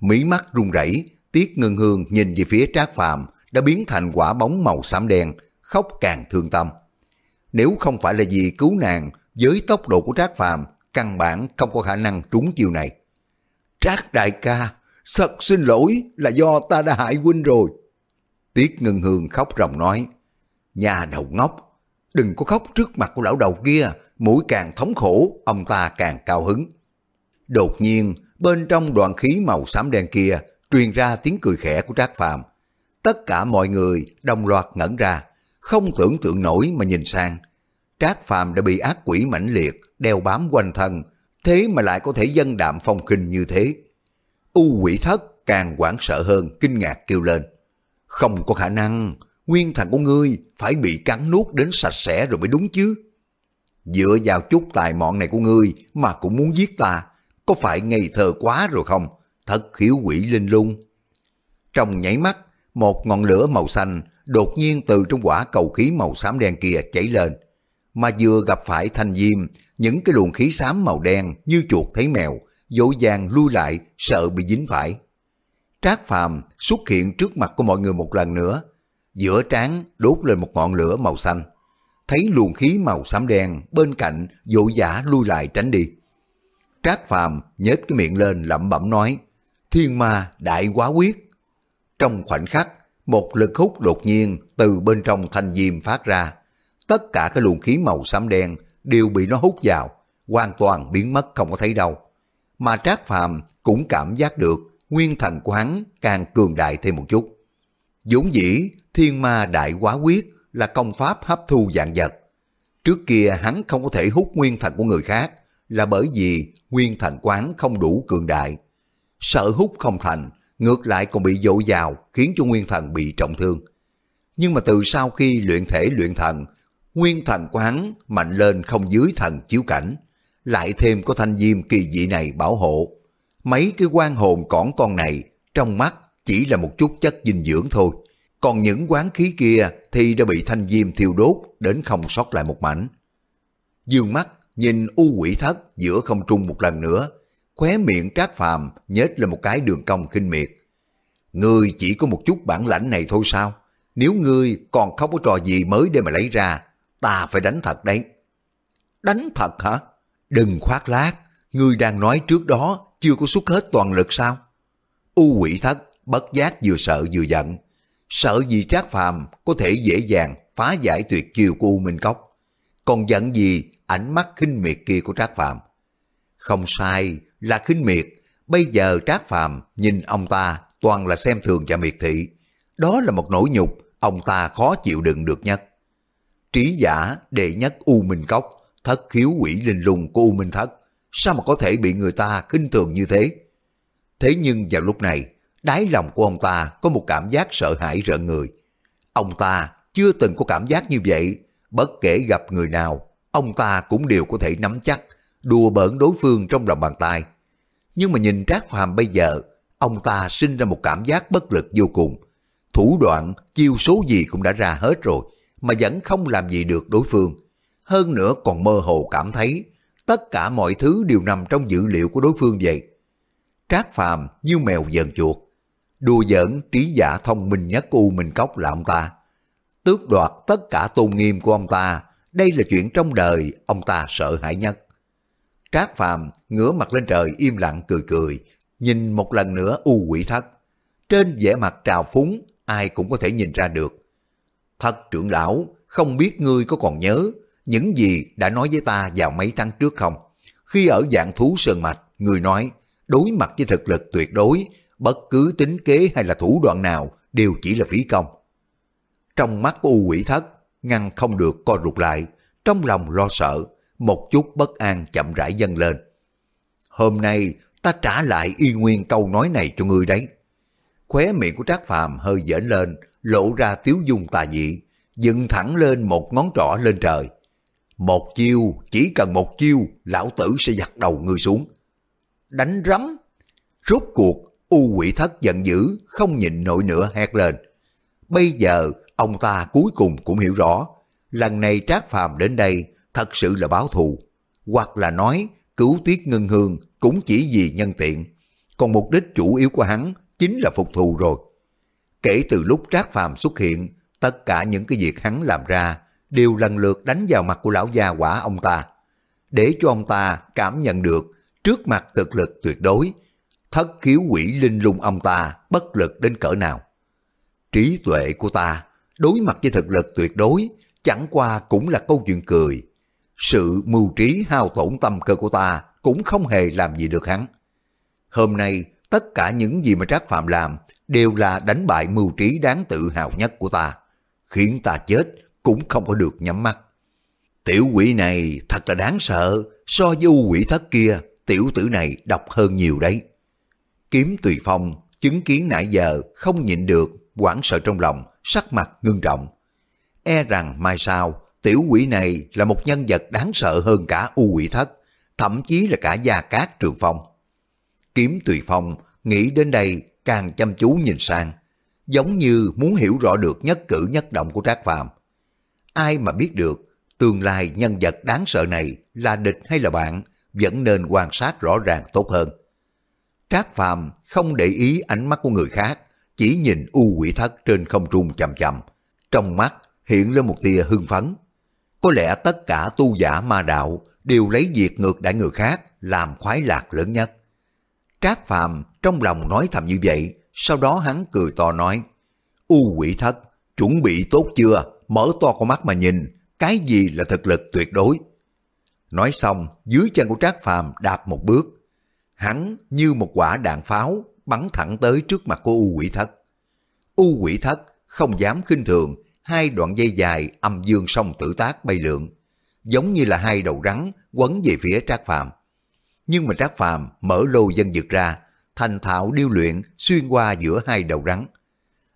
Mí mắt run rẩy, Tiết Ngân Hương nhìn về phía Trác Phàm đã biến thành quả bóng màu xám đen, khóc càng thương tâm. Nếu không phải là vì cứu nàng với tốc độ của Trác Phàm, căn bản không có khả năng trúng chiêu này. Trác đại ca, thật xin lỗi là do ta đã hại huynh rồi. Tiết Ngân Hương khóc ròng nói, nhà đầu ngốc, đừng có khóc trước mặt của lão đầu kia, mũi càng thống khổ, ông ta càng cao hứng. Đột nhiên, bên trong đoàn khí màu xám đen kia truyền ra tiếng cười khẽ của Trác Phàm. Tất cả mọi người đồng loạt ngẩn ra, không tưởng tượng nổi mà nhìn sang. Trác Phàm đã bị ác quỷ mãnh liệt, đeo bám quanh thân, thế mà lại có thể dân đạm phong kinh như thế. U quỷ thất càng hoảng sợ hơn, kinh ngạc kêu lên. Không có khả năng, nguyên thần của ngươi phải bị cắn nuốt đến sạch sẽ rồi mới đúng chứ. Dựa vào chút tài mọn này của ngươi mà cũng muốn giết ta, có phải ngây thơ quá rồi không? Thật khiếu quỷ linh lung. Trong nhảy mắt, một ngọn lửa màu xanh đột nhiên từ trong quả cầu khí màu xám đen kia chảy lên. Mà vừa gặp phải thanh diêm, những cái luồng khí xám màu đen như chuột thấy mèo, dỗ dàng lui lại, sợ bị dính phải. Trác Phàm xuất hiện trước mặt của mọi người một lần nữa, giữa trán đốt lên một ngọn lửa màu xanh. Thấy luồng khí màu xám đen bên cạnh vội dã lui lại tránh đi. Trác Phàm nhếch cái miệng lên lẩm bẩm nói, thiên ma đại quá quyết. Trong khoảnh khắc, một lực hút đột nhiên từ bên trong thanh diêm phát ra. Tất cả cái luồng khí màu xám đen đều bị nó hút vào, hoàn toàn biến mất không có thấy đâu. Mà Trác Phàm cũng cảm giác được nguyên thần của hắn càng cường đại thêm một chút. dũng dĩ, thiên ma đại quá quyết là công pháp hấp thu dạng vật. Trước kia hắn không có thể hút nguyên thần của người khác là bởi vì nguyên thần quán không đủ cường đại. Sợ hút không thành, ngược lại còn bị dội vào khiến cho nguyên thần bị trọng thương. Nhưng mà từ sau khi luyện thể luyện thần, nguyên thần quán mạnh lên không dưới thần chiếu cảnh, lại thêm có thanh diêm kỳ dị này bảo hộ. Mấy cái quan hồn cỏn con này trong mắt chỉ là một chút chất dinh dưỡng thôi, còn những quán khí kia thì đã bị thanh diêm thiêu đốt đến không sót lại một mảnh. Dương mắt nhìn u quỷ thất giữa không trung một lần nữa, khóe miệng trác phàm nhếch lên một cái đường cong khinh miệt. Ngươi chỉ có một chút bản lãnh này thôi sao? Nếu ngươi còn không có trò gì mới để mà lấy ra, ta phải đánh thật đấy. Đánh thật hả? Đừng khoác lác, ngươi đang nói trước đó chưa có xuất hết toàn lực sao? U quỷ thất bất giác vừa sợ vừa giận. Sợ gì Trác Phàm có thể dễ dàng phá giải tuyệt chiêu của U Minh Cốc. Còn giận gì ánh mắt khinh miệt kia của Trác Phàm Không sai là khinh miệt. Bây giờ Trác Phàm nhìn ông ta toàn là xem thường và miệt thị. Đó là một nỗi nhục ông ta khó chịu đựng được nhất. Trí giả đệ nhất U Minh Cốc, thất khiếu quỷ linh lùng của U Minh Thất. Sao mà có thể bị người ta khinh thường như thế? Thế nhưng vào lúc này, đáy lòng của ông ta có một cảm giác sợ hãi rợn người. Ông ta chưa từng có cảm giác như vậy, bất kể gặp người nào, ông ta cũng đều có thể nắm chắc, đùa bỡn đối phương trong lòng bàn tay. Nhưng mà nhìn Trác Phàm bây giờ, ông ta sinh ra một cảm giác bất lực vô cùng. Thủ đoạn, chiêu số gì cũng đã ra hết rồi, mà vẫn không làm gì được đối phương. Hơn nữa còn mơ hồ cảm thấy, tất cả mọi thứ đều nằm trong dữ liệu của đối phương vậy. Trác Phàm như mèo dần chuột, đùa giỡn trí giả thông minh nhất của U Minh Cốc là ông ta. Tước đoạt tất cả tôn nghiêm của ông ta, đây là chuyện trong đời ông ta sợ hãi nhất. Trác Phàm ngửa mặt lên trời im lặng cười cười, nhìn một lần nữa u quỷ thất. Trên vẻ mặt trào phúng, ai cũng có thể nhìn ra được. thật trưởng lão, không biết ngươi có còn nhớ những gì đã nói với ta vào mấy tháng trước không? Khi ở dạng thú sơn mạch, người nói đối mặt với thực lực tuyệt đối, bất cứ tính kế hay là thủ đoạn nào đều chỉ là phí công. Trong mắt của U quỷ thất, ngăn không được co rụt lại, trong lòng lo sợ, một chút bất an chậm rãi dâng lên. Hôm nay ta trả lại y nguyên câu nói này cho ngươi đấy. Khóe miệng của Trác Phàm hơi dễn lên, lộ ra tiếu dung tà dị, dựng thẳng lên một ngón trỏ lên trời. Một chiêu, chỉ cần một chiêu, lão tử sẽ giặt đầu ngươi xuống. Đánh rắm. Rốt cuộc, u quỷ thất giận dữ, không nhịn nổi nữa hét lên. Bây giờ, ông ta cuối cùng cũng hiểu rõ, lần này Trác Phàm đến đây thật sự là báo thù, hoặc là nói cứu tiết ngân hương cũng chỉ vì nhân tiện, còn mục đích chủ yếu của hắn chính là phục thù rồi. Kể từ lúc Trác Phàm xuất hiện, tất cả những cái việc hắn làm ra đều lần lượt đánh vào mặt của lão gia quả ông ta, để cho ông ta cảm nhận được trước mặt thực lực tuyệt đối, thất khiếu quỷ linh lung ông ta bất lực đến cỡ nào. Trí tuệ của ta đối mặt với thực lực tuyệt đối chẳng qua cũng là câu chuyện cười. Sự mưu trí hao tổn tâm cơ của ta cũng không hề làm gì được hắn. Hôm nay, tất cả những gì mà Trác Phạm làm đều là đánh bại mưu trí đáng tự hào nhất của ta, khiến ta chết cũng không có được nhắm mắt. Tiểu quỷ này thật là đáng sợ, so với u quỷ thất kia, tiểu tử này độc hơn nhiều đấy. Kiếm tùy phong, chứng kiến nãy giờ không nhịn được, hoảng sợ trong lòng, sắc mặt ngưng trọng. E rằng mai sau, tiểu quỷ này là một nhân vật đáng sợ hơn cả u quỷ thất, thậm chí là cả gia cát trường phong. Kiếm tùy phong, nghĩ đến đây càng chăm chú nhìn sang, giống như muốn hiểu rõ được nhất cử nhất động của Trác Phàm. Ai mà biết được tương lai nhân vật đáng sợ này là địch hay là bạn, vẫn nên quan sát rõ ràng tốt hơn. Trác Phàm không để ý ánh mắt của người khác, chỉ nhìn u quỷ thất trên không trung chậm chậm. Trong mắt hiện lên một tia hưng phấn. Có lẽ tất cả tu giả ma đạo đều lấy việc ngược đãi người khác làm khoái lạc lớn nhất. Trác Phàm trong lòng nói thầm như vậy, sau đó hắn cười to nói, U quỷ thất, chuẩn bị tốt chưa, mở to con mắt mà nhìn, cái gì là thực lực tuyệt đối. Nói xong, dưới chân của Trác Phàm đạp một bước, hắn như một quả đạn pháo bắn thẳng tới trước mặt của U quỷ thất. U quỷ thất không dám khinh thường, hai đoạn dây dài âm dương song tử tác bay lượn, giống như là hai đầu rắn quấn về phía Trác Phàm. Nhưng mà Trác Phàm mở lô dân dực ra, thành thạo điêu luyện xuyên qua giữa hai đầu rắn.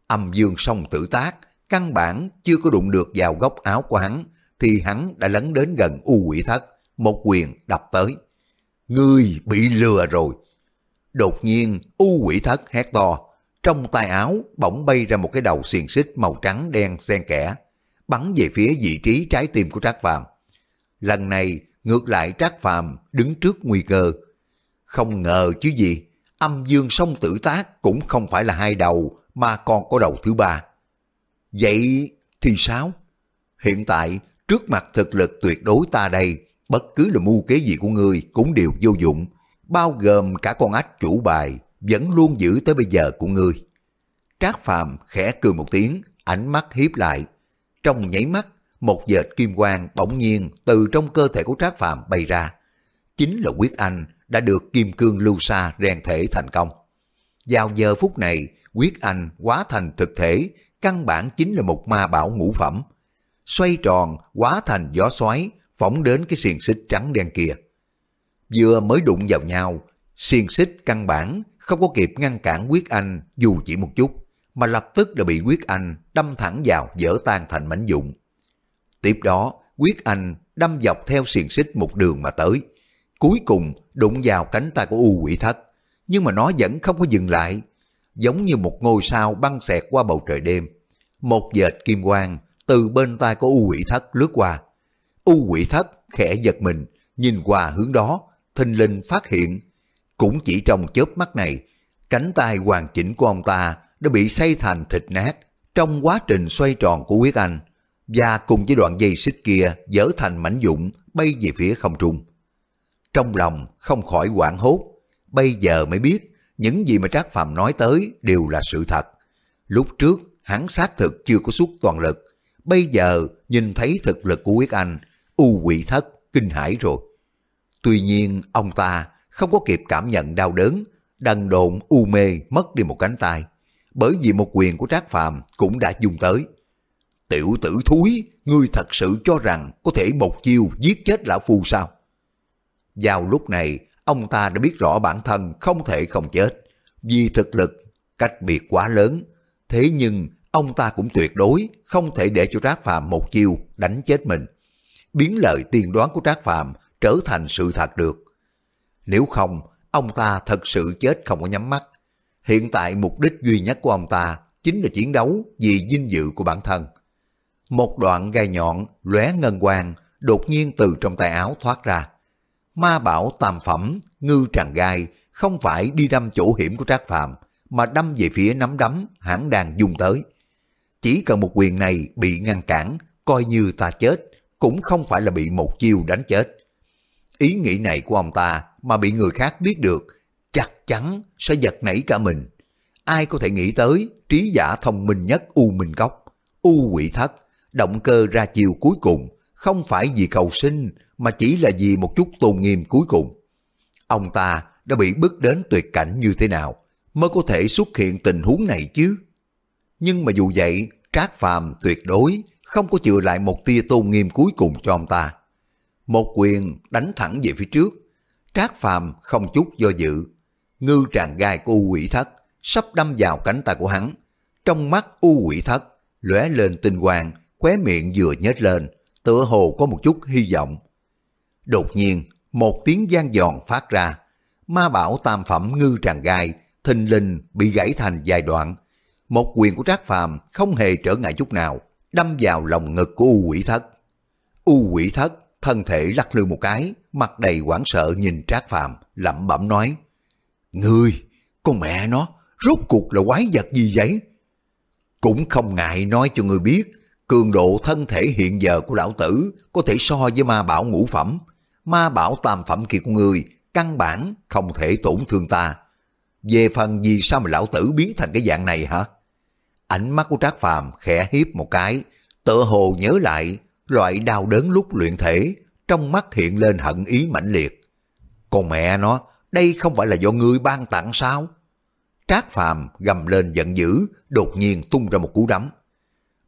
Âm dương song tử tác, căn bản chưa có đụng được vào góc áo của hắn, thì hắn đã lấn đến gần u quỷ thất, một quyền đập tới. Ngươi bị lừa rồi. Đột nhiên, u quỷ thất hét to, trong tay áo bỗng bay ra một cái đầu xiềng xích màu trắng đen xen kẽ, bắn về phía vị trí trái tim của Trác Phàm. Lần này ngược lại Trác Phàm đứng trước nguy cơ. Không ngờ chứ gì, âm dương song tử tác cũng không phải là hai đầu mà còn có đầu thứ ba. Vậy thì sao? Hiện tại trước mặt thực lực tuyệt đối ta đây, bất cứ là mưu kế gì của ngươi cũng đều vô dụng, bao gồm cả con ách chủ bài vẫn luôn giữ tới bây giờ của ngươi. Trác Phàm khẽ cười một tiếng, ánh mắt hiếp lại. Trong nháy mắt, một dệt kim quang bỗng nhiên từ trong cơ thể của Trác Phàm bay ra. Chính là quyết anh đã được kim cương lưu sa rèn thể thành công. Vào giờ phút này, quyết anh hóa thành thực thể, căn bản chính là một ma bảo ngũ phẩm. Xoay tròn, hóa thành gió xoáy, phóng đến cái xiềng xích trắng đen kia. Vừa mới đụng vào nhau, xiềng xích căn bản không có kịp ngăn cản quyết anh dù chỉ một chút, mà lập tức đã bị quyết anh đâm thẳng vào dở tan thành mảnh dụng. Tiếp đó, quyết anh đâm dọc theo xiềng xích một đường mà tới. Cuối cùng đụng vào cánh tay của U quỷ thất, nhưng mà nó vẫn không có dừng lại. Giống như một ngôi sao băng xẹt qua bầu trời đêm. Một dệt kim quang từ bên tay của U quỷ thất lướt qua. U quỷ thất khẽ giật mình, nhìn qua hướng đó, thinh linh phát hiện. Cũng chỉ trong chớp mắt này, cánh tay hoàn chỉnh của ông ta đã bị xây thành thịt nát trong quá trình xoay tròn của quyết anh và cùng với đoạn dây xích kia dở thành mảnh dụng bay về phía không trung. Trong lòng không khỏi quảng hốt, bây giờ mới biết những gì mà Trác Phàm nói tới đều là sự thật. Lúc trước hắn xác thực chưa có suốt toàn lực, bây giờ nhìn thấy thực lực của quyết anh, u quỷ thất, kinh hãi rồi. Tuy nhiên ông ta không có kịp cảm nhận đau đớn, đần độn u mê mất đi một cánh tay, bởi vì một quyền của Trác Phàm cũng đã dùng tới. Tiểu tử thúi, ngươi thật sự cho rằng có thể một chiêu giết chết lão phu sao? Vào lúc này, ông ta đã biết rõ bản thân không thể không chết, vì thực lực cách biệt quá lớn. Thế nhưng, ông ta cũng tuyệt đối không thể để cho Trác Phàm một chiêu đánh chết mình. Biến lời tiên đoán của Trác Phàm trở thành sự thật được. Nếu không, ông ta thật sự chết không có nhắm mắt. Hiện tại mục đích duy nhất của ông ta chính là chiến đấu vì dinh dự của bản thân. Một đoạn gai nhọn lóe ngân quang đột nhiên từ trong tay áo thoát ra. Ma bảo tam phẩm, ngư tràng gai không phải đi đâm chỗ hiểm của Trác Phàm mà đâm về phía nắm đấm hãng đang dùng tới. Chỉ cần một quyền này bị ngăn cản, coi như ta chết, cũng không phải là bị một chiêu đánh chết. Ý nghĩ này của ông ta mà bị người khác biết được, chắc chắn sẽ giật nảy cả mình. Ai có thể nghĩ tới trí giả thông minh nhất U Minh Cốc, U Quỷ Thất động cơ ra chiều cuối cùng không phải vì cầu sinh mà chỉ là vì một chút tôn nghiêm cuối cùng. Ông ta đã bị bước đến tuyệt cảnh như thế nào mới có thể xuất hiện tình huống này chứ? Nhưng mà dù vậy, Trác Phàm tuyệt đối không có chừa lại một tia tôn nghiêm cuối cùng cho ông ta. Một quyền đánh thẳng về phía trước, Trác Phàm không chút do dự. Ngư tràn gai của U quỷ thất sắp đâm vào cánh tay của hắn. Trong mắt U quỷ thất lóe lên tinh quang khóe miệng vừa nhếch lên, tựa hồ có một chút hy vọng. Đột nhiên, một tiếng gian giòn phát ra, ma bảo tam phẩm ngư tràng gai, thình linh bị gãy thành vài đoạn. Một quyền của Trác Phàm không hề trở ngại chút nào, đâm vào lòng ngực của U Quỷ Thất. U Quỷ Thất thân thể lắc lư một cái, mặt đầy hoảng sợ nhìn Trác Phàm, lẩm bẩm nói: "Ngươi, con mẹ nó, rốt cuộc là quái vật gì vậy?" Cũng không ngại nói cho ngươi biết, cường độ thân thể hiện giờ của lão tử có thể so với ma bảo ngũ phẩm. Ma bảo tam phẩm kia của người căn bản không thể tổn thương ta. Về phần gì sao mà lão tử biến thành cái dạng này hả? Ánh mắt của Trác Phàm khẽ hiếp một cái, tựa hồ nhớ lại loại đau đớn lúc luyện thể, trong mắt hiện lên hận ý mãnh liệt. Còn mẹ nó, đây không phải là do ngươi ban tặng sao? Trác Phàm gầm lên giận dữ, đột nhiên tung ra một cú đấm.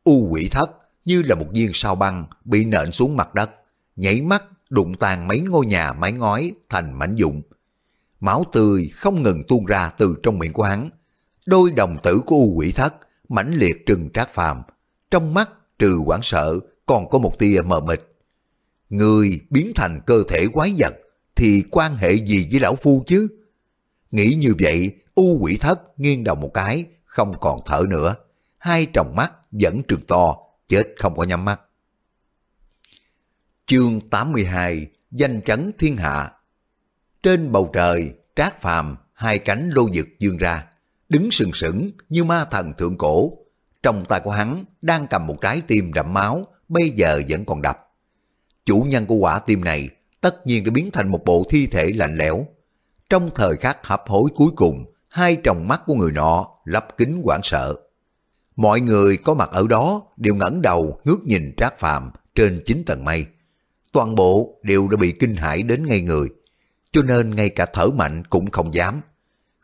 U quỷ thất như là một viên sao băng bị nện xuống mặt đất, nhảy mắt đụng tàn mấy ngôi nhà mái ngói thành mảnh dụng. Máu tươi không ngừng tuôn ra từ trong miệng của hắn. Đôi đồng tử của U quỷ thất mãnh liệt trừng trác phàm, trong mắt trừ hoảng sợ còn có một tia mờ mịt. Người biến thành cơ thể quái vật thì quan hệ gì với lão phu chứ? Nghĩ như vậy, U quỷ thất nghiêng đầu một cái, không còn thở nữa. Hai tròng mắt vẫn trừng to, chết không có nhắm mắt. Chương 82 Danh chấn thiên hạ Trên bầu trời, trác phàm, hai cánh lô dực dương ra, đứng sừng sững như ma thần thượng cổ. Trong tay của hắn đang cầm một trái tim đậm máu, bây giờ vẫn còn đập. Chủ nhân của quả tim này tất nhiên đã biến thành một bộ thi thể lạnh lẽo. Trong thời khắc hấp hối cuối cùng, hai tròng mắt của người nọ lấp kính hoảng sợ. Mọi người có mặt ở đó đều ngẩng đầu ngước nhìn Trác Phàm trên chín tầng mây. Toàn bộ đều đã bị kinh hãi đến ngay người, cho nên ngay cả thở mạnh cũng không dám.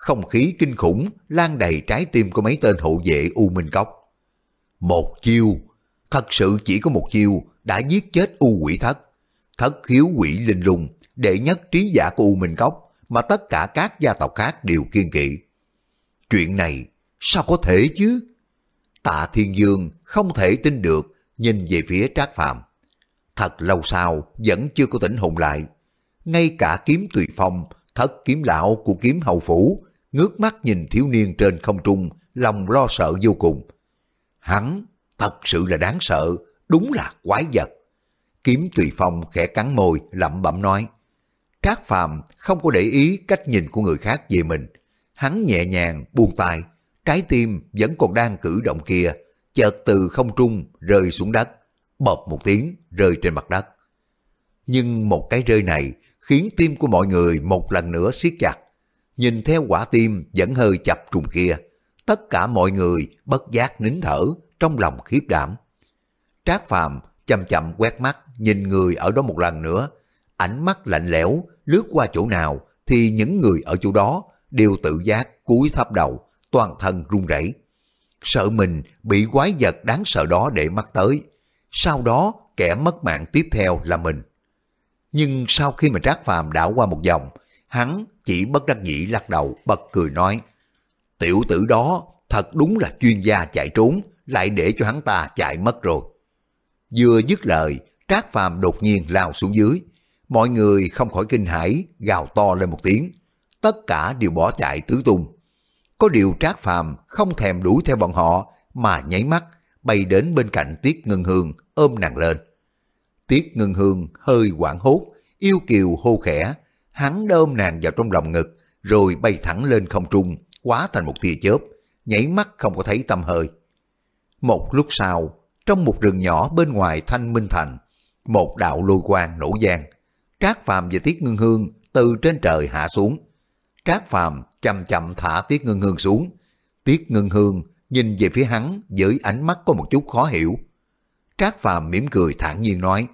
Không khí kinh khủng lan đầy trái tim của mấy tên hộ vệ U Minh Cốc. Một chiêu, thật sự chỉ có một chiêu đã giết chết U quỷ thất. Thất khiếu quỷ linh lung, đệ nhất trí giả của U Minh Cốc mà tất cả các gia tộc khác đều kiên kỵ. Chuyện này sao có thể chứ? Tạ Thiên Dương không thể tin được nhìn về phía Trác Phạm Thật lâu sau vẫn chưa có tỉnh hồn lại. Ngay cả kiếm tùy phong, thất kiếm lão của kiếm hầu phủ, ngước mắt nhìn thiếu niên trên không trung, lòng lo sợ vô cùng. Hắn thật sự là đáng sợ, đúng là quái vật. Kiếm tùy phong khẽ cắn môi, lẩm bẩm nói. Trác Phàm không có để ý cách nhìn của người khác về mình. Hắn nhẹ nhàng buông tay, trái tim vẫn còn đang cử động kia, chợt từ không trung rơi xuống đất, bọp một tiếng rơi trên mặt đất. Nhưng một cái rơi này khiến tim của mọi người một lần nữa siết chặt. Nhìn theo quả tim vẫn hơi chập trùng kia, tất cả mọi người bất giác nín thở trong lòng khiếp đảm. Trác Phàm chậm chậm quét mắt nhìn người ở đó một lần nữa, ánh mắt lạnh lẽo lướt qua chỗ nào thì những người ở chỗ đó đều tự giác cúi thấp đầu, toàn thân run rẩy. Sợ mình bị quái vật đáng sợ đó để mắt tới. Sau đó kẻ mất mạng tiếp theo là mình. Nhưng sau khi mà Trác Phàm đảo qua một vòng, hắn chỉ bất đắc dĩ lắc đầu bật cười nói Tiểu tử đó thật đúng là chuyên gia chạy trốn, lại để cho hắn ta chạy mất rồi. Vừa dứt lời, Trác Phàm đột nhiên lao xuống dưới. Mọi người không khỏi kinh hãi, gào to lên một tiếng. Tất cả đều bỏ chạy tứ tung. Có điều Trác Phàm không thèm đuổi theo bọn họ mà nháy mắt bay đến bên cạnh Tiết Ngân Hương ôm nàng lên. Tiết Ngân Hương hơi quảng hốt, yêu kiều hô khẽ, hắn đơm nàng vào trong lòng ngực, rồi bay thẳng lên không trung, quá thành một tia chớp, nhảy mắt không có thấy tâm hơi. Một lúc sau, trong một rừng nhỏ bên ngoài Thanh Minh Thành, một đạo lôi quang nổ giang. Trác Phàm và Tiết Ngân Hương từ trên trời hạ xuống. Trác Phàm chậm chậm thả Tiết Ngân Hương xuống. Tiết Ngân Hương nhìn về phía hắn với ánh mắt có một chút khó hiểu. Trác Phàm mỉm cười thản nhiên nói,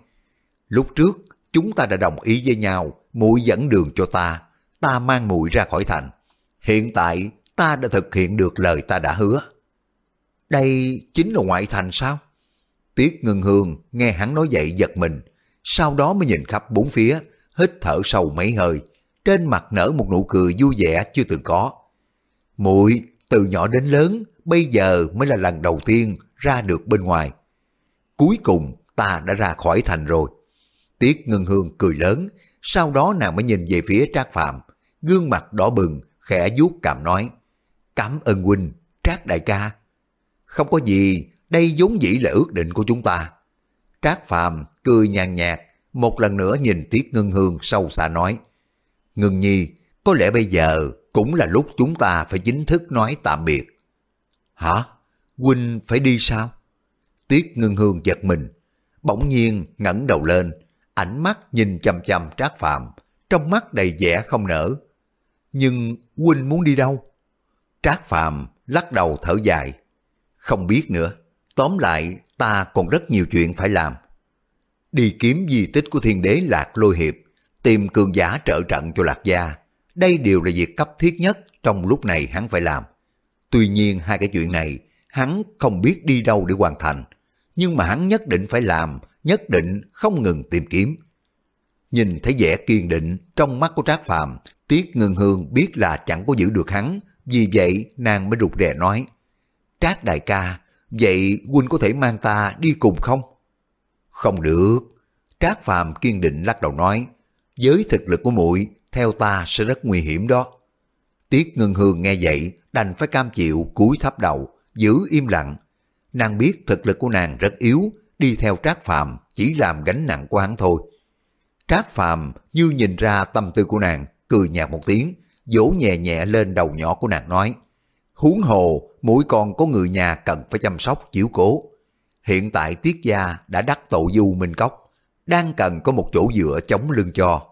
lúc trước chúng ta đã đồng ý với nhau, muội dẫn đường cho ta, ta mang muội ra khỏi thành. Hiện tại ta đã thực hiện được lời ta đã hứa. Đây chính là ngoại thành sao? Tiết Ngân Hương nghe hắn nói vậy giật mình, sau đó mới nhìn khắp bốn phía, hít thở sâu mấy hơi, trên mặt nở một nụ cười vui vẻ chưa từng có. Muội từ nhỏ đến lớn, bây giờ mới là lần đầu tiên ra được bên ngoài. Cuối cùng ta đã ra khỏi thành rồi. Tiết Ngân Hương cười lớn, sau đó nàng mới nhìn về phía Trác Phạm, gương mặt đỏ bừng, khẽ vuốt cằm nói, cảm ơn huynh, Trác đại ca. Không có gì, đây vốn dĩ là ước định của chúng ta. Trác Phàm cười nhàn nhạt, một lần nữa nhìn Tiết Ngân Hương sâu xa nói. Ngân Nhi, có lẽ bây giờ cũng là lúc chúng ta phải chính thức nói tạm biệt. Hả? Huynh phải đi sao? Tiết Ngân Hương giật mình, bỗng nhiên ngẩng đầu lên, ánh mắt nhìn chăm chăm Trác Phàm, trong mắt đầy vẻ không nở. Nhưng Huynh muốn đi đâu? Trác Phàm lắc đầu thở dài. Không biết nữa. Tóm lại, ta còn rất nhiều chuyện phải làm. Đi kiếm di tích của thiên đế Lạc Lôi Hiệp, tìm cường giả trợ trận cho Lạc Gia. Đây đều là việc cấp thiết nhất trong lúc này hắn phải làm. Tuy nhiên hai cái chuyện này, hắn không biết đi đâu để hoàn thành. Nhưng mà hắn nhất định phải làm, nhất định không ngừng tìm kiếm. Nhìn thấy vẻ kiên định trong mắt của Trác Phàm, Tiết Ngân Hương biết là chẳng có giữ được hắn, vì vậy nàng mới rụt rè nói, Trác đại ca, Vậy huynh có thể mang ta đi cùng không? Không được. Trác Phàm kiên định lắc đầu nói, với thực lực của muội theo ta sẽ rất nguy hiểm đó. Tiết Ngân Hương nghe vậy, đành phải cam chịu cúi thấp đầu, giữ im lặng. Nàng biết thực lực của nàng rất yếu, đi theo Trác Phàm chỉ làm gánh nặng của hắn thôi. Trác Phàm như nhìn ra tâm tư của nàng, cười nhạt một tiếng, vỗ nhẹ nhẹ lên đầu nhỏ của nàng nói, huống hồ mỗi con có người nhà cần phải chăm sóc chiếu cố. Hiện tại Tiết Gia đã đắc tội du Minh Cốc, đang cần có một chỗ dựa chống lưng cho.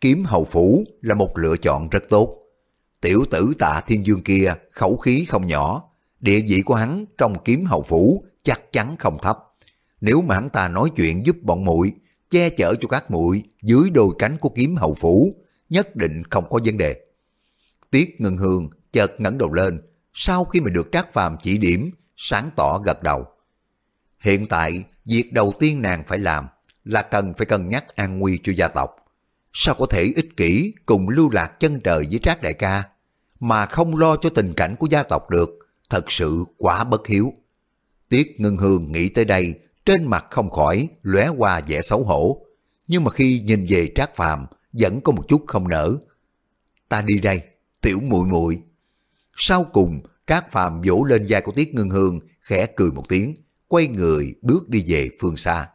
Kiếm hầu phủ là một lựa chọn rất tốt. Tiểu tử tạ thiên dương kia khẩu khí không nhỏ, địa vị của hắn trong kiếm hầu phủ chắc chắn không thấp. Nếu mà hắn ta nói chuyện giúp bọn muội che chở cho các muội dưới đôi cánh của kiếm hầu phủ, nhất định không có vấn đề. Tiết Ngân Hương chợt ngẩng đầu lên, sau khi mà được Trác Phàm chỉ điểm, sáng tỏ gật đầu. Hiện tại, việc đầu tiên nàng phải làm là cần phải cân nhắc an nguy cho gia tộc. Sao có thể ích kỷ cùng lưu lạc chân trời với Trác Đại ca, mà không lo cho tình cảnh của gia tộc được, thật sự quá bất hiếu. Tiết Ngân Hương nghĩ tới đây, trên mặt không khỏi lóe qua vẻ xấu hổ, nhưng mà khi nhìn về Trác Phàm vẫn có một chút không nở. Ta đi đây, tiểu muội muội. Sau cùng, Trác Phàm vỗ lên vai của Tiết Ngân Hương, khẽ cười một tiếng, quay người bước đi về phương xa.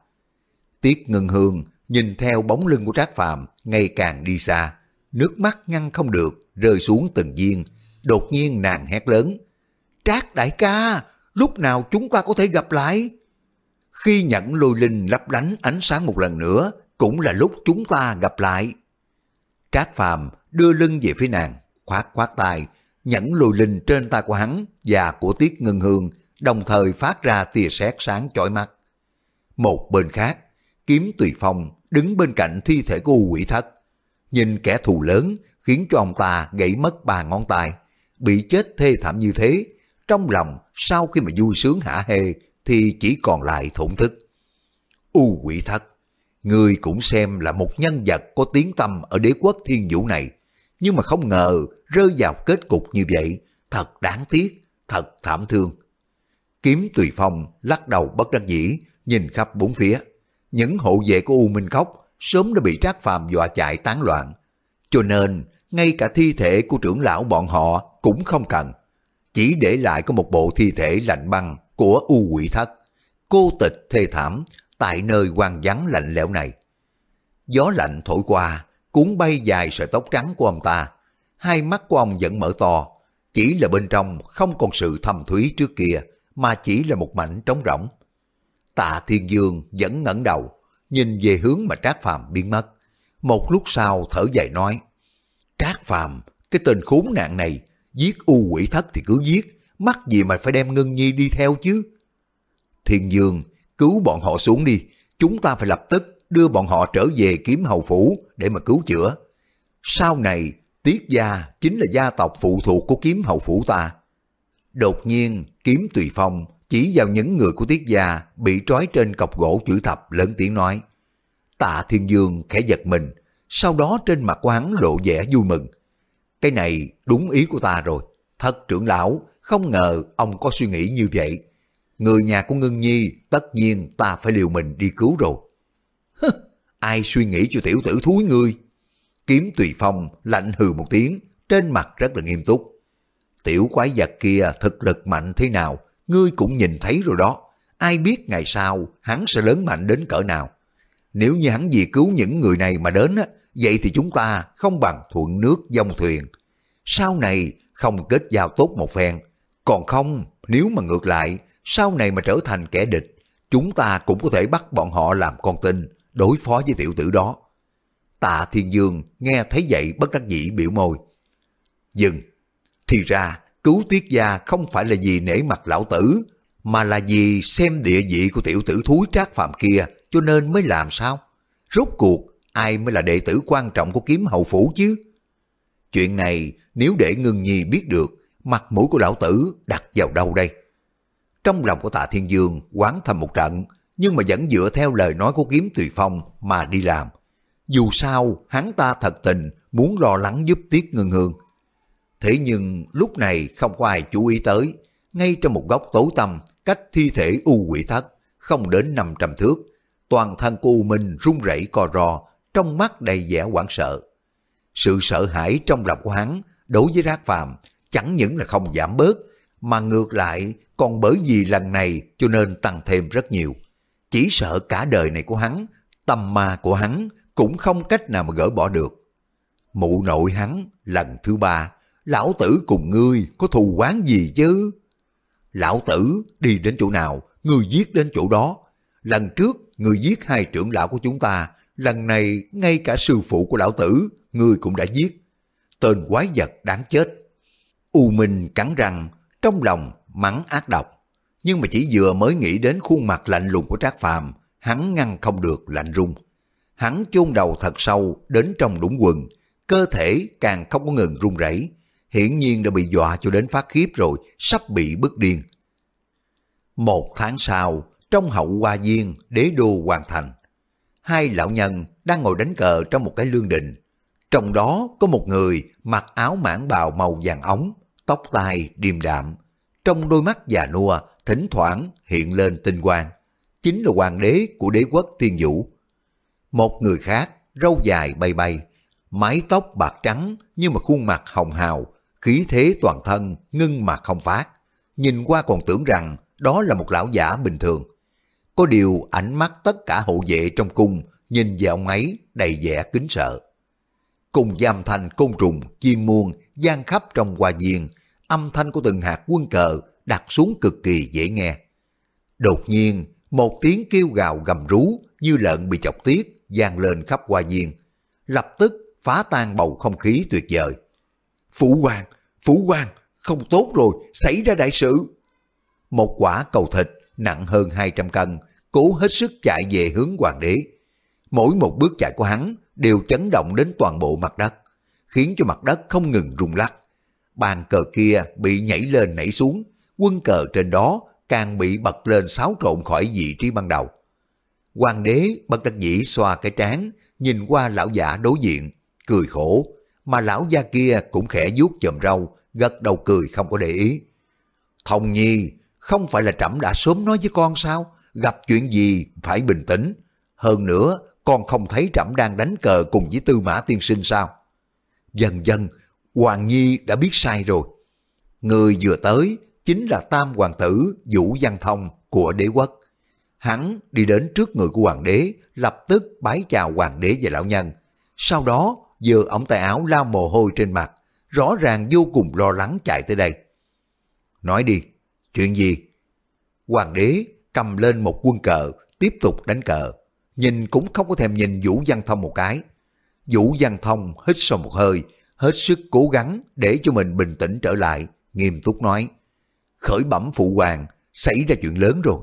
Tiết Ngân Hương nhìn theo bóng lưng của Trác Phàm ngày càng đi xa, nước mắt ngăn không được, rơi xuống từng viên. Đột nhiên nàng hét lớn, Trác đại ca, lúc nào chúng ta có thể gặp lại? Khi nhẫn lôi linh lấp lánh ánh sáng một lần nữa, cũng là lúc chúng ta gặp lại. Trác Phàm đưa lưng về phía nàng, khoát khoát tay, nhẫn lôi linh trên tay của hắn và của Tiết Ngân Hương đồng thời phát ra tia sét sáng chói mắt. Một bên khác, kiếm tùy phong đứng bên cạnh thi thể của U quỷ thất. Nhìn kẻ thù lớn khiến cho ông ta gãy mất ba ngón tay, bị chết thê thảm như thế, trong lòng sau khi mà vui sướng hả hê thì chỉ còn lại thổn thức. U quỷ thất, người cũng xem là một nhân vật có tiếng tâm ở đế quốc thiên vũ này, nhưng mà không ngờ rơi vào kết cục như vậy, thật đáng tiếc, thật thảm thương. Kiếm Tùy Phong lắc đầu bất đắc dĩ, nhìn khắp bốn phía. Những hộ vệ của U Minh Cốc sớm đã bị Trác Phàm dọa chạy tán loạn. Cho nên, ngay cả thi thể của trưởng lão bọn họ cũng không cần. Chỉ để lại có một bộ thi thể lạnh băng của U Quỷ Thất. Cô tịch thê thảm tại nơi hoang vắng lạnh lẽo này. Gió lạnh thổi qua, cuốn bay dài sợi tóc trắng của ông ta. Hai mắt của ông vẫn mở to, chỉ là bên trong không còn sự thâm thúy trước kia, mà chỉ là một mảnh trống rỗng. Tạ Thiên Dương vẫn ngẩng đầu, nhìn về hướng mà Trác Phàm biến mất. Một lúc sau thở dài nói, Trác Phàm, cái tên khốn nạn này, giết u quỷ thất thì cứ giết, mắc gì mà phải đem Ngân Nhi đi theo chứ? Thiên Dương, cứu bọn họ xuống đi, chúng ta phải lập tức đưa bọn họ trở về kiếm hầu phủ để mà cứu chữa. Sau này, Tiết Gia chính là gia tộc phụ thuộc của kiếm hầu phủ ta. Đột nhiên, kiếm tùy phong chỉ vào những người của Tiết Gia bị trói trên cọc gỗ chữ thập lớn tiếng nói. Tạ Thiên Dương khẽ giật mình, sau đó trên mặt quán lộ vẻ vui mừng. Cái này đúng ý của ta rồi. Thật trưởng lão, không ngờ ông có suy nghĩ như vậy. Người nhà của Ngân Nhi tất nhiên ta phải liều mình đi cứu rồi. [laughs] Hứ, ai suy nghĩ cho tiểu tử thúi ngươi? Kiếm tùy phong lạnh hừ một tiếng, trên mặt rất là nghiêm túc. Tiểu quái vật kia thực lực mạnh thế nào, ngươi cũng nhìn thấy rồi đó. Ai biết ngày sau hắn sẽ lớn mạnh đến cỡ nào. Nếu như hắn vì cứu những người này mà đến, vậy thì chúng ta không bằng thuận nước dông thuyền. Sau này không kết giao tốt một phen. Còn không, nếu mà ngược lại, sau này mà trở thành kẻ địch, chúng ta cũng có thể bắt bọn họ làm con tin, đối phó với tiểu tử đó. Tạ Thiên Dương nghe thấy vậy bất đắc dĩ biểu môi. Dừng, thì ra cứu tiết gia không phải là vì nể mặt lão tử, mà là vì xem địa vị của tiểu tử thúi trác phạm kia cho nên mới làm sao? Rốt cuộc ai mới là đệ tử quan trọng của kiếm hậu phủ chứ? Chuyện này nếu để ngưng nhi biết được, mặt mũi của lão tử đặt vào đâu đây? Trong lòng của tạ thiên dương quán thầm một trận, nhưng mà vẫn dựa theo lời nói của kiếm tùy phong mà đi làm. Dù sao, hắn ta thật tình muốn lo lắng giúp Tiết Ngân Hương. Thế nhưng lúc này không có ai chú ý tới, ngay trong một góc tối tăm cách thi thể u quỷ thất, không đến 500 thước, toàn thân của U Minh run rẩy co ro, trong mắt đầy vẻ hoảng sợ. Sự sợ hãi trong lòng của hắn đối với rác Phàm chẳng những là không giảm bớt, mà ngược lại còn bởi vì lần này cho nên tăng thêm rất nhiều. Chỉ sợ cả đời này của hắn, tâm ma của hắn cũng không cách nào mà gỡ bỏ được. Mụ nội hắn lần thứ ba, lão tử cùng ngươi có thù quán gì chứ? Lão tử đi đến chỗ nào, ngươi giết đến chỗ đó. Lần trước ngươi giết hai trưởng lão của chúng ta, lần này ngay cả sư phụ của lão tử, ngươi cũng đã giết. Tên quái vật đáng chết. U Minh cắn răng, trong lòng mắng ác độc. Nhưng mà chỉ vừa mới nghĩ đến khuôn mặt lạnh lùng của Trác Phàm, hắn ngăn không được lạnh run. Hắn chôn đầu thật sâu đến trong đũng quần, cơ thể càng không có ngừng run rẩy, hiển nhiên đã bị dọa cho đến phát khiếp rồi, sắp bị bức điên. Một tháng sau, trong hậu hoa viên, đế đô hoàn thành. Hai lão nhân đang ngồi đánh cờ trong một cái lương đình. Trong đó có một người mặc áo mãn bào màu vàng ống, tóc tai điềm đạm. Trong đôi mắt già nua, thỉnh thoảng hiện lên tinh quang. Chính là hoàng đế của đế quốc tiên vũ. Một người khác, râu dài bay bay, mái tóc bạc trắng nhưng mà khuôn mặt hồng hào, khí thế toàn thân ngưng mà không phát. Nhìn qua còn tưởng rằng đó là một lão giả bình thường. Có điều ánh mắt tất cả hộ vệ trong cung nhìn vào ông ấy đầy vẻ kính sợ. Cùng giam thành côn trùng, chim muôn, gian khắp trong hòa viên, âm thanh của từng hạt quân cờ đặt xuống cực kỳ dễ nghe. Đột nhiên, một tiếng kêu gào gầm rú như lợn bị chọc tiết vang lên khắp hoa viên. Lập tức phá tan bầu không khí tuyệt vời. Phủ quan, phủ quan, không tốt rồi, xảy ra đại sự. Một quả cầu thịt nặng hơn 200 cân, cố hết sức chạy về hướng hoàng đế. Mỗi một bước chạy của hắn đều chấn động đến toàn bộ mặt đất, khiến cho mặt đất không ngừng rung lắc. Bàn cờ kia bị nhảy lên nảy xuống, quân cờ trên đó càng bị bật lên xáo trộn khỏi vị trí ban đầu. Hoàng đế bất đắc dĩ xoa cái trán, nhìn qua lão giả đối diện, cười khổ, mà lão gia kia cũng khẽ vuốt chòm râu, gật đầu cười không có để ý. Thông nhi, không phải là trẫm đã sớm nói với con sao, gặp chuyện gì phải bình tĩnh. Hơn nữa, con không thấy trẫm đang đánh cờ cùng với tư mã tiên sinh sao? Dần dần, Hoàng Nhi đã biết sai rồi. Người vừa tới chính là tam hoàng tử Vũ Văn Thông của đế quốc. Hắn đi đến trước người của hoàng đế, lập tức bái chào hoàng đế và lão nhân. Sau đó, vừa ống tay áo lao mồ hôi trên mặt, rõ ràng vô cùng lo lắng chạy tới đây. Nói đi, chuyện gì? Hoàng đế cầm lên một quân cờ, tiếp tục đánh cờ. Nhìn cũng không có thèm nhìn Vũ Văn Thông một cái. Vũ Văn Thông hít sâu một hơi, hết sức cố gắng để cho mình bình tĩnh trở lại, nghiêm túc nói. Khởi bẩm phụ hoàng, xảy ra chuyện lớn rồi.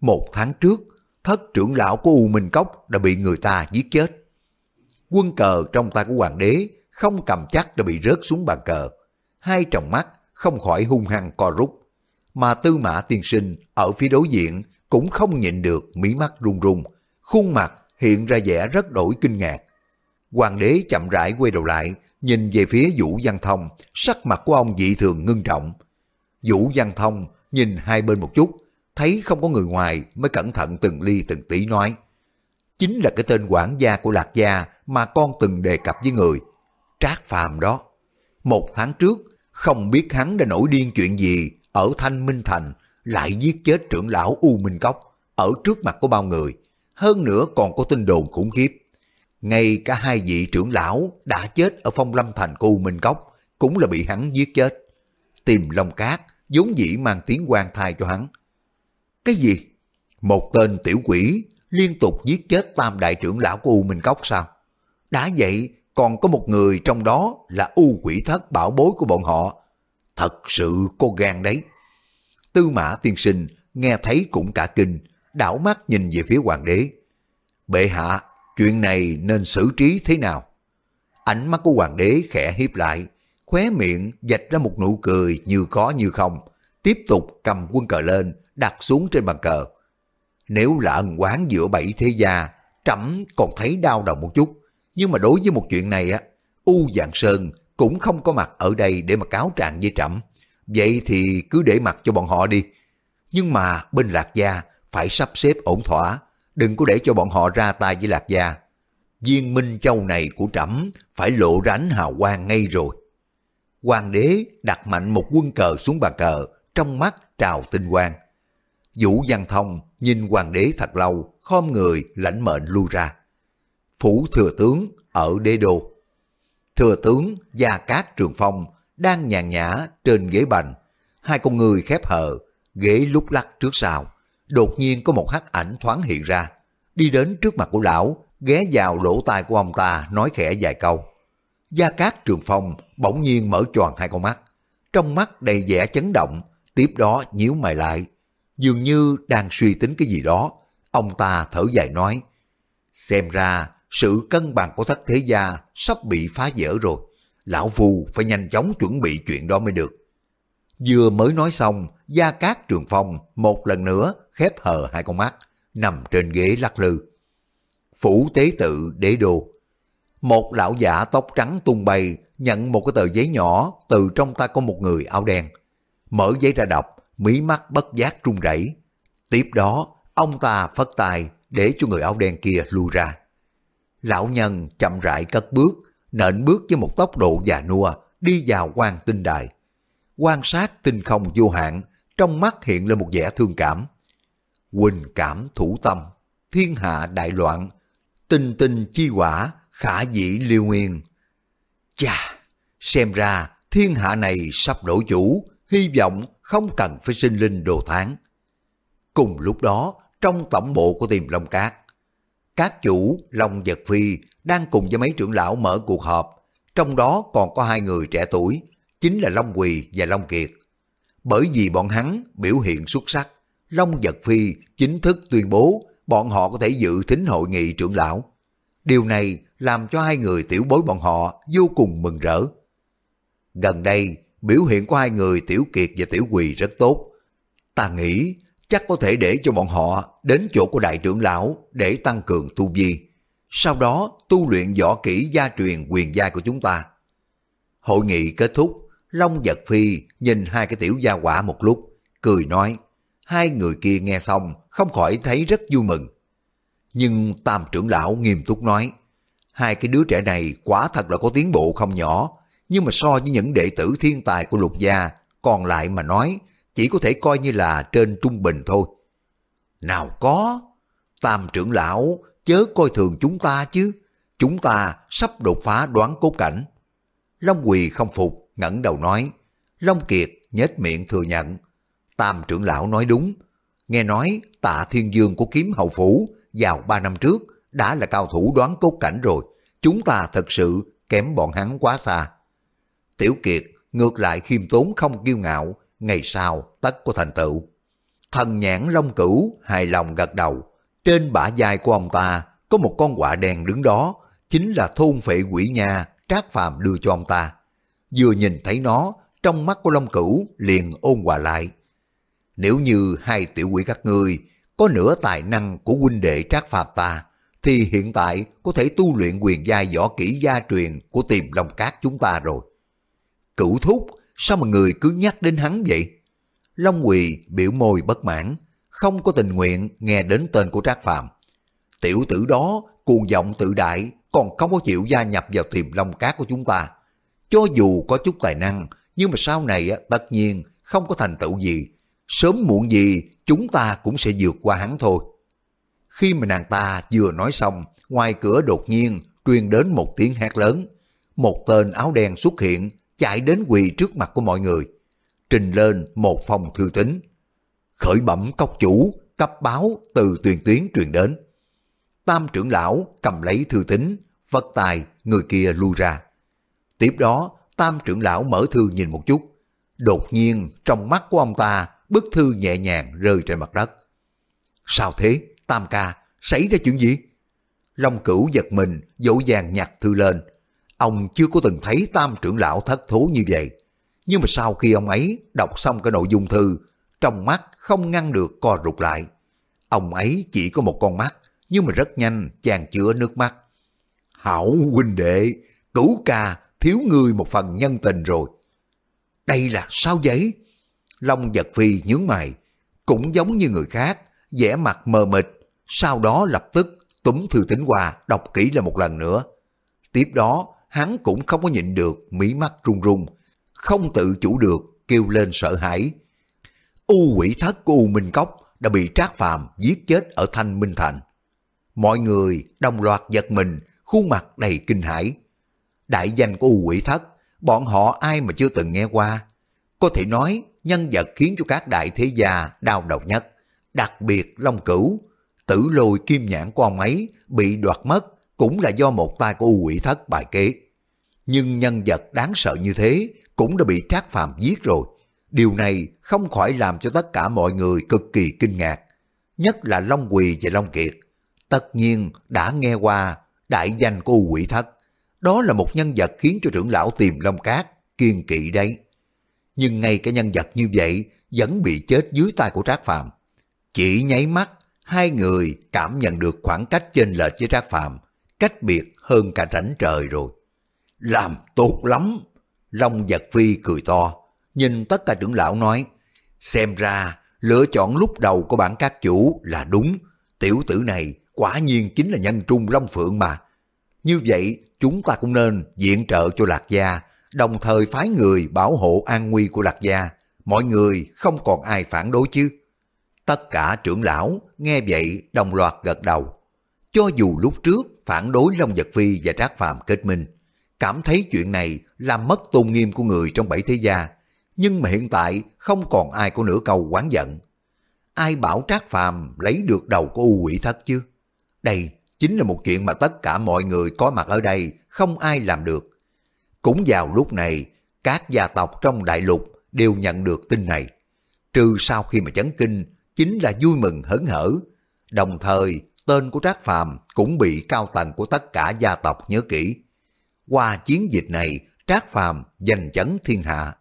Một tháng trước, thất trưởng lão của U Minh Cốc đã bị người ta giết chết. Quân cờ trong tay của hoàng đế không cầm chắc đã bị rớt xuống bàn cờ. Hai tròng mắt không khỏi hung hăng co rút. Mà tư mã tiên sinh ở phía đối diện cũng không nhịn được mí mắt run run, khuôn mặt hiện ra vẻ rất đổi kinh ngạc. Hoàng đế chậm rãi quay đầu lại, nhìn về phía Vũ Văn Thông, sắc mặt của ông dị thường ngưng trọng. Vũ Văn Thông nhìn hai bên một chút, thấy không có người ngoài mới cẩn thận từng ly từng tí nói. Chính là cái tên quản gia của Lạc Gia mà con từng đề cập với người. Trác Phàm đó. Một tháng trước, không biết hắn đã nổi điên chuyện gì ở Thanh Minh Thành lại giết chết trưởng lão U Minh Cốc ở trước mặt của bao người. Hơn nữa còn có tin đồn khủng khiếp. Ngay cả hai vị trưởng lão đã chết ở phong lâm thành cù Minh Cốc cũng là bị hắn giết chết. Tìm Long Cát vốn dĩ mang tiếng quan thai cho hắn. Cái gì? Một tên tiểu quỷ liên tục giết chết tam đại trưởng lão của U Minh Cốc sao? Đã vậy, còn có một người trong đó là U quỷ thất bảo bối của bọn họ. Thật sự cô gan đấy. Tư mã tiên sinh nghe thấy cũng cả kinh, đảo mắt nhìn về phía hoàng đế. Bệ hạ, chuyện này nên xử trí thế nào? Ánh mắt của hoàng đế khẽ hiếp lại, khóe miệng dạch ra một nụ cười như có như không, tiếp tục cầm quân cờ lên, đặt xuống trên bàn cờ. Nếu là ân quán giữa bảy thế gia, trẫm còn thấy đau đầu một chút, nhưng mà đối với một chuyện này á, U Dạng Sơn cũng không có mặt ở đây để mà cáo trạng với trẫm. Vậy thì cứ để mặt cho bọn họ đi. Nhưng mà bên Lạc Gia phải sắp xếp ổn thỏa, đừng có để cho bọn họ ra tay với Lạc Gia. Viên Minh Châu này của trẫm phải lộ ránh hào quang ngay rồi. hoàng đế đặt mạnh một quân cờ xuống bàn cờ, trong mắt trào tinh quang. Vũ Văn Thông nhìn hoàng đế thật lâu, khom người lãnh mệnh lui ra. Phủ thừa tướng ở đế đô. Thừa tướng Gia Cát Trường Phong đang nhàn nhã trên ghế bành. Hai con người khép hờ, ghế lúc lắc trước sau. Đột nhiên có một hắc ảnh thoáng hiện ra. Đi đến trước mặt của lão, ghé vào lỗ tai của ông ta nói khẽ vài câu. Gia Cát Trường Phong bỗng nhiên mở tròn hai con mắt. Trong mắt đầy vẻ chấn động, tiếp đó nhíu mày lại. Dường như đang suy tính cái gì đó. Ông ta thở dài nói, xem ra sự cân bằng của thất thế gia sắp bị phá vỡ rồi. Lão Phu phải nhanh chóng chuẩn bị chuyện đó mới được. Vừa mới nói xong, Gia Cát Trường Phong một lần nữa khép hờ hai con mắt, nằm trên ghế lắc lư. Phủ tế tự đế đô. Một lão giả tóc trắng tung bay nhận một cái tờ giấy nhỏ từ trong tay có một người áo đen. Mở giấy ra đọc, mí mắt bất giác run rẩy. Tiếp đó, ông ta phất tài để cho người áo đen kia lui ra. Lão nhân chậm rãi cất bước, nện bước với một tốc độ già nua, đi vào quan tinh đài. Quan sát tinh không vô hạn, trong mắt hiện lên một vẻ thương cảm. Quỳnh cảm thủ tâm, thiên hạ đại loạn, tinh tinh chi quả, khả dĩ liêu nguyên. Chà, xem ra thiên hạ này sắp đổi chủ, hy vọng không cần phải sinh linh đồ tháng. Cùng lúc đó, trong tổng bộ của tiềm Long Cát, các chủ Long Vật Phi đang cùng với mấy trưởng lão mở cuộc họp, trong đó còn có hai người trẻ tuổi, chính là Long Quỳ và Long Kiệt. Bởi vì bọn hắn biểu hiện xuất sắc, Long Vật Phi chính thức tuyên bố bọn họ có thể dự thính hội nghị trưởng lão. Điều này làm cho hai người tiểu bối bọn họ vô cùng mừng rỡ. Gần đây, biểu hiện của hai người Tiểu Kiệt và Tiểu Quỳ rất tốt. Ta nghĩ chắc có thể để cho bọn họ đến chỗ của đại trưởng lão để tăng cường tu vi. Sau đó tu luyện võ kỹ gia truyền quyền gia của chúng ta. Hội nghị kết thúc, Long Giật Phi nhìn hai cái tiểu gia quả một lúc, cười nói, hai người kia nghe xong không khỏi thấy rất vui mừng. Nhưng tam trưởng lão nghiêm túc nói, hai cái đứa trẻ này quả thật là có tiến bộ không nhỏ, nhưng mà so với những đệ tử thiên tài của lục gia, còn lại mà nói, chỉ có thể coi như là trên trung bình thôi. Nào có, tam trưởng lão chớ coi thường chúng ta chứ, chúng ta sắp đột phá đoán cốt cảnh. Long Quỳ không phục, ngẩng đầu nói, Long Kiệt nhếch miệng thừa nhận. Tam trưởng lão nói đúng, nghe nói tạ thiên dương của kiếm hậu phủ vào ba năm trước đã là cao thủ đoán cốt cảnh rồi, chúng ta thật sự kém bọn hắn quá xa. Tiểu Kiệt ngược lại khiêm tốn không kiêu ngạo, ngày sau tất có thành tựu. Thần nhãn long cửu hài lòng gật đầu, trên bả vai của ông ta có một con quạ đen đứng đó, chính là thôn phệ quỷ nha Trác Phàm đưa cho ông ta. Vừa nhìn thấy nó, trong mắt của Long Cửu liền ôn hòa lại. Nếu như hai tiểu quỷ các ngươi có nửa tài năng của huynh đệ Trác Phàm ta, thì hiện tại có thể tu luyện quyền giai võ kỹ gia truyền của tiềm long cát chúng ta rồi. Cửu thúc, sao mà người cứ nhắc đến hắn vậy? Long Quỳ biểu môi bất mãn, không có tình nguyện nghe đến tên của Trác Phàm. Tiểu tử đó cuồng vọng tự đại, còn không có chịu gia nhập vào tiềm long cát của chúng ta. Cho dù có chút tài năng, nhưng mà sau này tất nhiên không có thành tựu gì. Sớm muộn gì chúng ta cũng sẽ vượt qua hắn thôi. Khi mà nàng ta vừa nói xong, ngoài cửa đột nhiên truyền đến một tiếng hét lớn. Một tên áo đen xuất hiện, chạy đến quỳ trước mặt của mọi người. Trình lên một phòng thư tín. Khởi bẩm cốc chủ, cấp báo từ tuyền tuyến truyền đến. Tam trưởng lão cầm lấy thư tín, vật tài, người kia lui ra. Tiếp đó, tam trưởng lão mở thư nhìn một chút. Đột nhiên, trong mắt của ông ta, bức thư nhẹ nhàng rơi trên mặt đất. Sao thế, tam ca, xảy ra chuyện gì? Long cửu giật mình, dỗ dàng nhặt thư lên. Ông chưa có từng thấy tam trưởng lão thất thố như vậy. Nhưng mà sau khi ông ấy đọc xong cái nội dung thư, trong mắt không ngăn được co rụt lại. Ông ấy chỉ có một con mắt, nhưng mà rất nhanh chàng chữa nước mắt. Hảo huynh đệ, cửu ca thiếu người một phần nhân tình rồi. Đây là sao vậy? Long giật phi nhướng mày, cũng giống như người khác, vẻ mặt mờ mịt, sau đó lập tức túm thư tính qua đọc kỹ lại một lần nữa. Tiếp đó, hắn cũng không có nhịn được mí mắt run run, không tự chủ được kêu lên sợ hãi. U quỷ thất của U Minh Cốc đã bị Trác Phàm giết chết ở Thanh Minh Thành. Mọi người đồng loạt giật mình, khuôn mặt đầy kinh hãi. Đại danh của U quỷ thất, bọn họ ai mà chưa từng nghe qua. Có thể nói nhân vật khiến cho các đại thế gia đau đầu nhất, đặc biệt Long Cửu, tử lôi kim nhãn của ông ấy bị đoạt mất cũng là do một tay của U quỷ thất bài kế. Nhưng nhân vật đáng sợ như thế cũng đã bị Trác Phàm giết rồi. Điều này không khỏi làm cho tất cả mọi người cực kỳ kinh ngạc. Nhất là Long Quỳ và Long Kiệt. Tất nhiên đã nghe qua đại danh của U quỷ thất. Đó là một nhân vật khiến cho trưởng lão tìm Long Cát kiên kỵ đấy. Nhưng ngay cả nhân vật như vậy vẫn bị chết dưới tay của Trác Phàm. Chỉ nháy mắt, hai người cảm nhận được khoảng cách trên lệch với Trác Phàm, cách biệt hơn cả rảnh trời rồi. Làm tốt lắm! Long giật phi cười to, nhìn tất cả trưởng lão nói, xem ra lựa chọn lúc đầu của bản các chủ là đúng, tiểu tử này quả nhiên chính là nhân trung Long Phượng mà. Như vậy chúng ta cũng nên diện trợ cho Lạc Gia, đồng thời phái người bảo hộ an nguy của Lạc Gia, mọi người không còn ai phản đối chứ. Tất cả trưởng lão nghe vậy đồng loạt gật đầu. Cho dù lúc trước phản đối Long Giật Phi và Trác Phàm kết minh, cảm thấy chuyện này làm mất tôn nghiêm của người trong bảy thế gia, nhưng mà hiện tại không còn ai có nửa câu quán giận. Ai bảo Trác Phàm lấy được đầu của U quỷ thất chứ? Đây chính là một chuyện mà tất cả mọi người có mặt ở đây không ai làm được. Cũng vào lúc này, các gia tộc trong đại lục đều nhận được tin này. Trừ sau khi mà chấn kinh, chính là vui mừng hớn hở. Đồng thời, tên của Trác Phàm cũng bị cao tầng của tất cả gia tộc nhớ kỹ. Qua chiến dịch này, Trác Phàm giành chấn thiên hạ.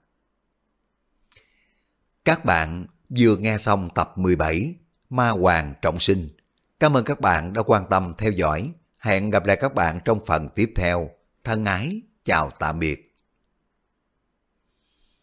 Các bạn vừa nghe xong tập 17 Ma Hoàng Trọng Sinh. Cảm ơn các bạn đã quan tâm theo dõi. Hẹn gặp lại các bạn trong phần tiếp theo. Thân ái, chào tạm biệt.